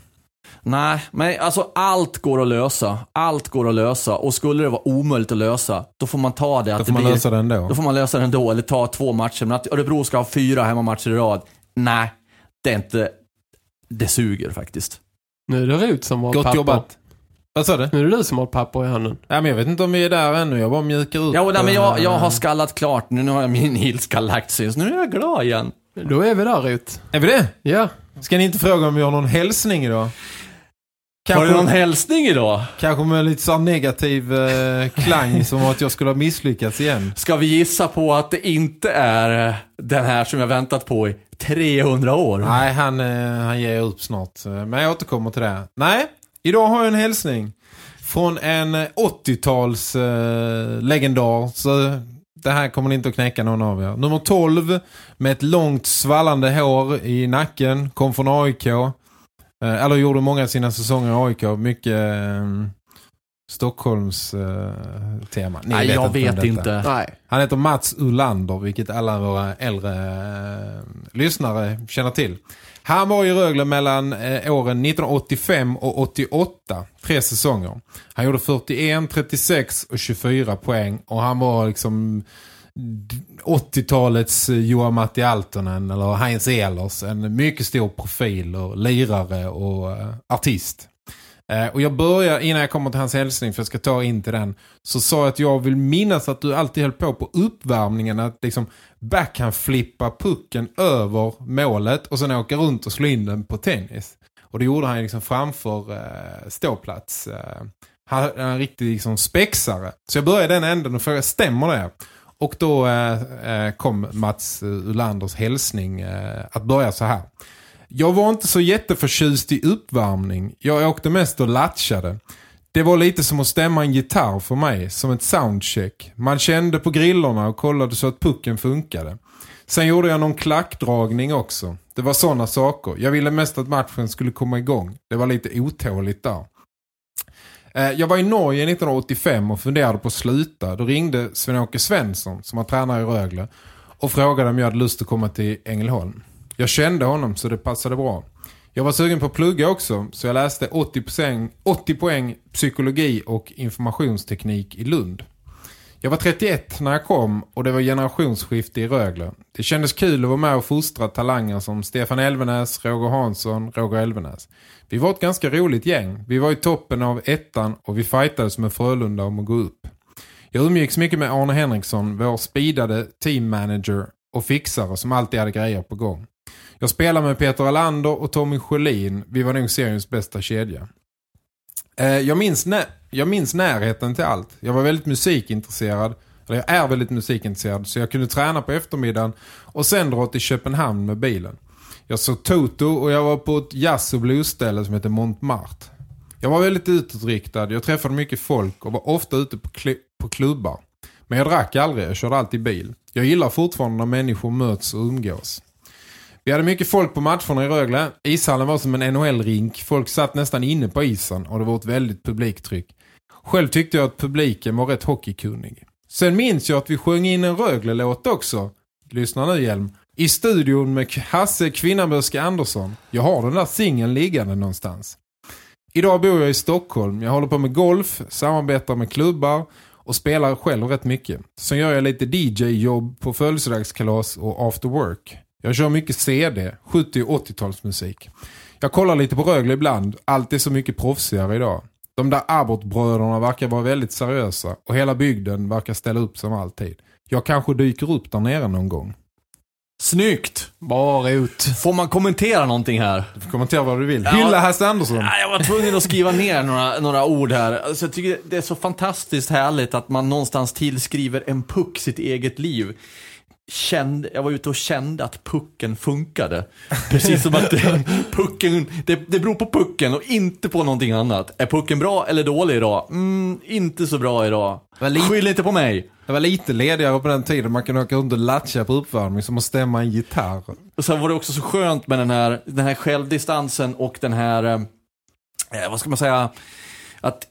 Nej, men alltså allt går att lösa. Allt går att lösa. Och skulle det vara omöjligt att lösa, då får man ta det. Att Då det får man blir, lösa det ändå. Då får man lösa det ändå, eller ta två matcher. Men att Örebro ska ha fyra hemmamatcher i rad, nej, det är inte... Det suger faktiskt. Nu är det Rut som har Gott papper. jobbat. Vad sa du? Nu är det du som har papper i handen. Ja, men jag vet inte om vi är där ännu. Jag bara mjukar upp. Ja, nej, men jag, jag har skallat klart nu. Nu har jag min ilska lagt sig. Så nu är jag glad igen. Då är vi där Rut. Är vi det? Ja. Ska ni inte fråga om vi har någon hälsning idag? Har du Kanske, någon hälsning idag? kanske med lite så här negativ eh, klang som att jag skulle ha misslyckats igen. Ska vi gissa på att det inte är eh, den här som jag väntat på i 300 år? Nej, han, eh, han ger upp snart. Eh, Men jag återkommer till det. Nej, idag har jag en hälsning. Från en eh, 80-tals eh, legendar. Så det här kommer ni inte att knäcka någon av er. Nummer 12 med ett långt svallande hår i nacken. Kom från AIK. Eh, eller gjorde många av sina säsonger i AIK. Mycket eh, Stockholms eh, tema. Ni Nej, jag vem vet inte. Nej. Han heter Mats Ulander, vilket alla våra äldre eh, lyssnare känner till. Han var i Rögle mellan eh, åren 1985 och 88, tre säsonger. Han gjorde 41, 36 och 24 poäng och han var liksom 80-talets eh, Johan Matti Altonen eller Heinz Ehlers. En mycket stor profil och lirare och eh, artist. Eh, och jag börjar, innan jag kommer till hans hälsning för jag ska ta in till den, så sa jag att jag vill minnas att du alltid höll på på uppvärmningen att liksom backhand flippa pucken över målet och sen åka runt och slå in den på tennis. Och det gjorde han liksom framför eh, ståplats. Eh, han är en riktig liksom spexare. Så jag började i den änden och frågade, stämmer det? Och då eh, eh kom Mats eh, Ulanders hälsning eh, att börja så här. Jag var inte så jätteförtjust i uppvärmning. Jag åkte mest och latchade. Det var lite som att stämma en gitarr för mig, som ett soundcheck. Man kände på grillorna och kollade så att pucken funkade. Sen gjorde jag någon klackdragning också. Det var sådana saker. Jag ville mest att matchen skulle komma igång. Det var lite otåligt där. Eh, jag var i Norge 1985 och funderade på att sluta. Då ringde Sven-Åke Svensson som var tränare i Rögle och frågade om jag hade lust att komma till Ängelholm. Jag kände honom så det passade bra. Jag var sugen på att plugga också så jag läste 80 poäng, 80 poäng psykologi och informationsteknik i Lund. Jag var 31 när jag kom och det var generationsskifte i Rögle. Det kändes kul att vara med och fostra talanger som Stefan Elvenäs, Roger Hansson, Roger Elvenäs. Vi var ett ganska roligt gäng. Vi var i toppen av ettan och vi fightades med Frölunda om att gå upp. Jag umgicks mycket med Arne Henriksson, vår speedade teammanager och fixare som alltid hade grejer på gång. Jag spelade med Peter Alander och Tommy Sjölin. Vi var nog seriens bästa kedja. Eh, jag, minns när jag minns närheten till allt. Jag var väldigt musikintresserad. Eller jag är väldigt musikintresserad. Så jag kunde träna på eftermiddagen och sen dra till Köpenhamn med bilen. Jag såg Toto och jag var på ett jazz- och bluesställe som heter Montmartre. Jag var väldigt utåtriktad. Jag träffade mycket folk och var ofta ute på, kl- på klubbar. Men jag drack aldrig. Jag körde alltid bil. Jag gillar fortfarande när människor möts och umgås. Vi hade mycket folk på matcherna i Rögle. Ishallen var som en NHL-rink. Folk satt nästan inne på isen och det var ett väldigt publiktryck. Själv tyckte jag att publiken var rätt hockeykunnig. Sen minns jag att vi sjöng in en Rögle-låt också. Lyssna nu Hjelm. I studion med Hasse Kvinnaböske Andersson. Jag har den där singeln liggande någonstans. Idag bor jag i Stockholm. Jag håller på med golf, samarbetar med klubbar och spelar själv rätt mycket. Sen gör jag lite DJ-jobb på födelsedagskalas och after work. Jag kör mycket CD, 70- och 80-talsmusik. Jag kollar lite på Rögle ibland. Allt är så mycket proffsigare idag. De där Abbott-bröderna verkar vara väldigt seriösa och hela bygden verkar ställa upp som alltid. Jag kanske dyker upp där nere någon gång. Snyggt! Bara ut. Får man kommentera någonting här? Du får kommentera vad du vill. Ja. Hylla Hasse Andersson. Nej, jag var tvungen att skriva ner några, några ord här. Alltså, jag tycker det är så fantastiskt härligt att man någonstans tillskriver en puck sitt eget liv. Kände, jag var ute och kände att pucken funkade. Precis som att det, pucken, det, det beror på pucken och inte på någonting annat. Är pucken bra eller dålig idag? Mm, inte så bra idag. Lite- Skyll inte på mig. Det var lite ledigare på den tiden. Man kunde åka runt och latcha på uppvärmning som att stämma en gitarr. Och sen var det också så skönt med den här, den här självdistansen och den här, eh, vad ska man säga, att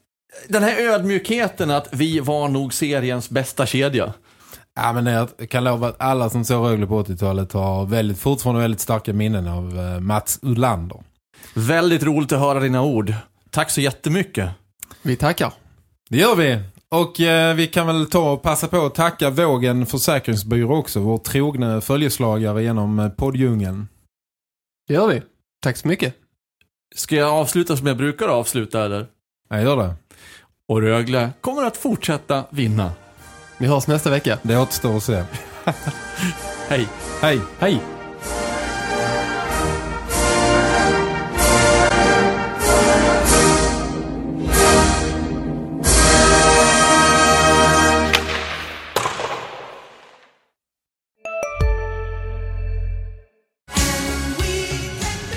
den här ödmjukheten att vi var nog seriens bästa kedja. Ja, men jag kan lova att alla som såg Rögle på 80-talet har väldigt, fortfarande väldigt starka minnen av eh, Mats Ulander. Väldigt roligt att höra dina ord. Tack så jättemycket. Vi tackar. Det gör vi. Och eh, vi kan väl ta och passa på att tacka Vågen Försäkringsbyrå också. Vår trogna följeslagare genom eh, poddjungeln. Det gör vi. Tack så mycket. Ska jag avsluta som jag brukar avsluta eller? Jag gör det. Och Rögle kommer att fortsätta vinna. Vi hörs nästa vecka. Det återstår att se. Hej. Hej. Hej.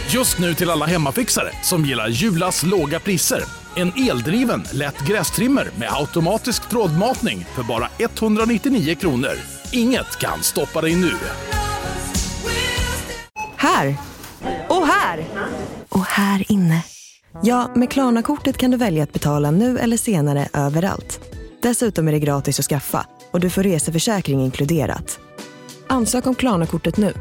Just nu till alla hemmafixare som gillar Julas låga priser. En eldriven, lätt grästrimmer med automatisk trådmatning för bara 199 kronor. Inget kan stoppa dig nu. Här. Och här. Och här inne. Ja, med Klarna-kortet kan du välja att betala nu eller senare överallt. Dessutom är det gratis att skaffa och du får reseförsäkring inkluderat. Ansök om Klarna-kortet nu.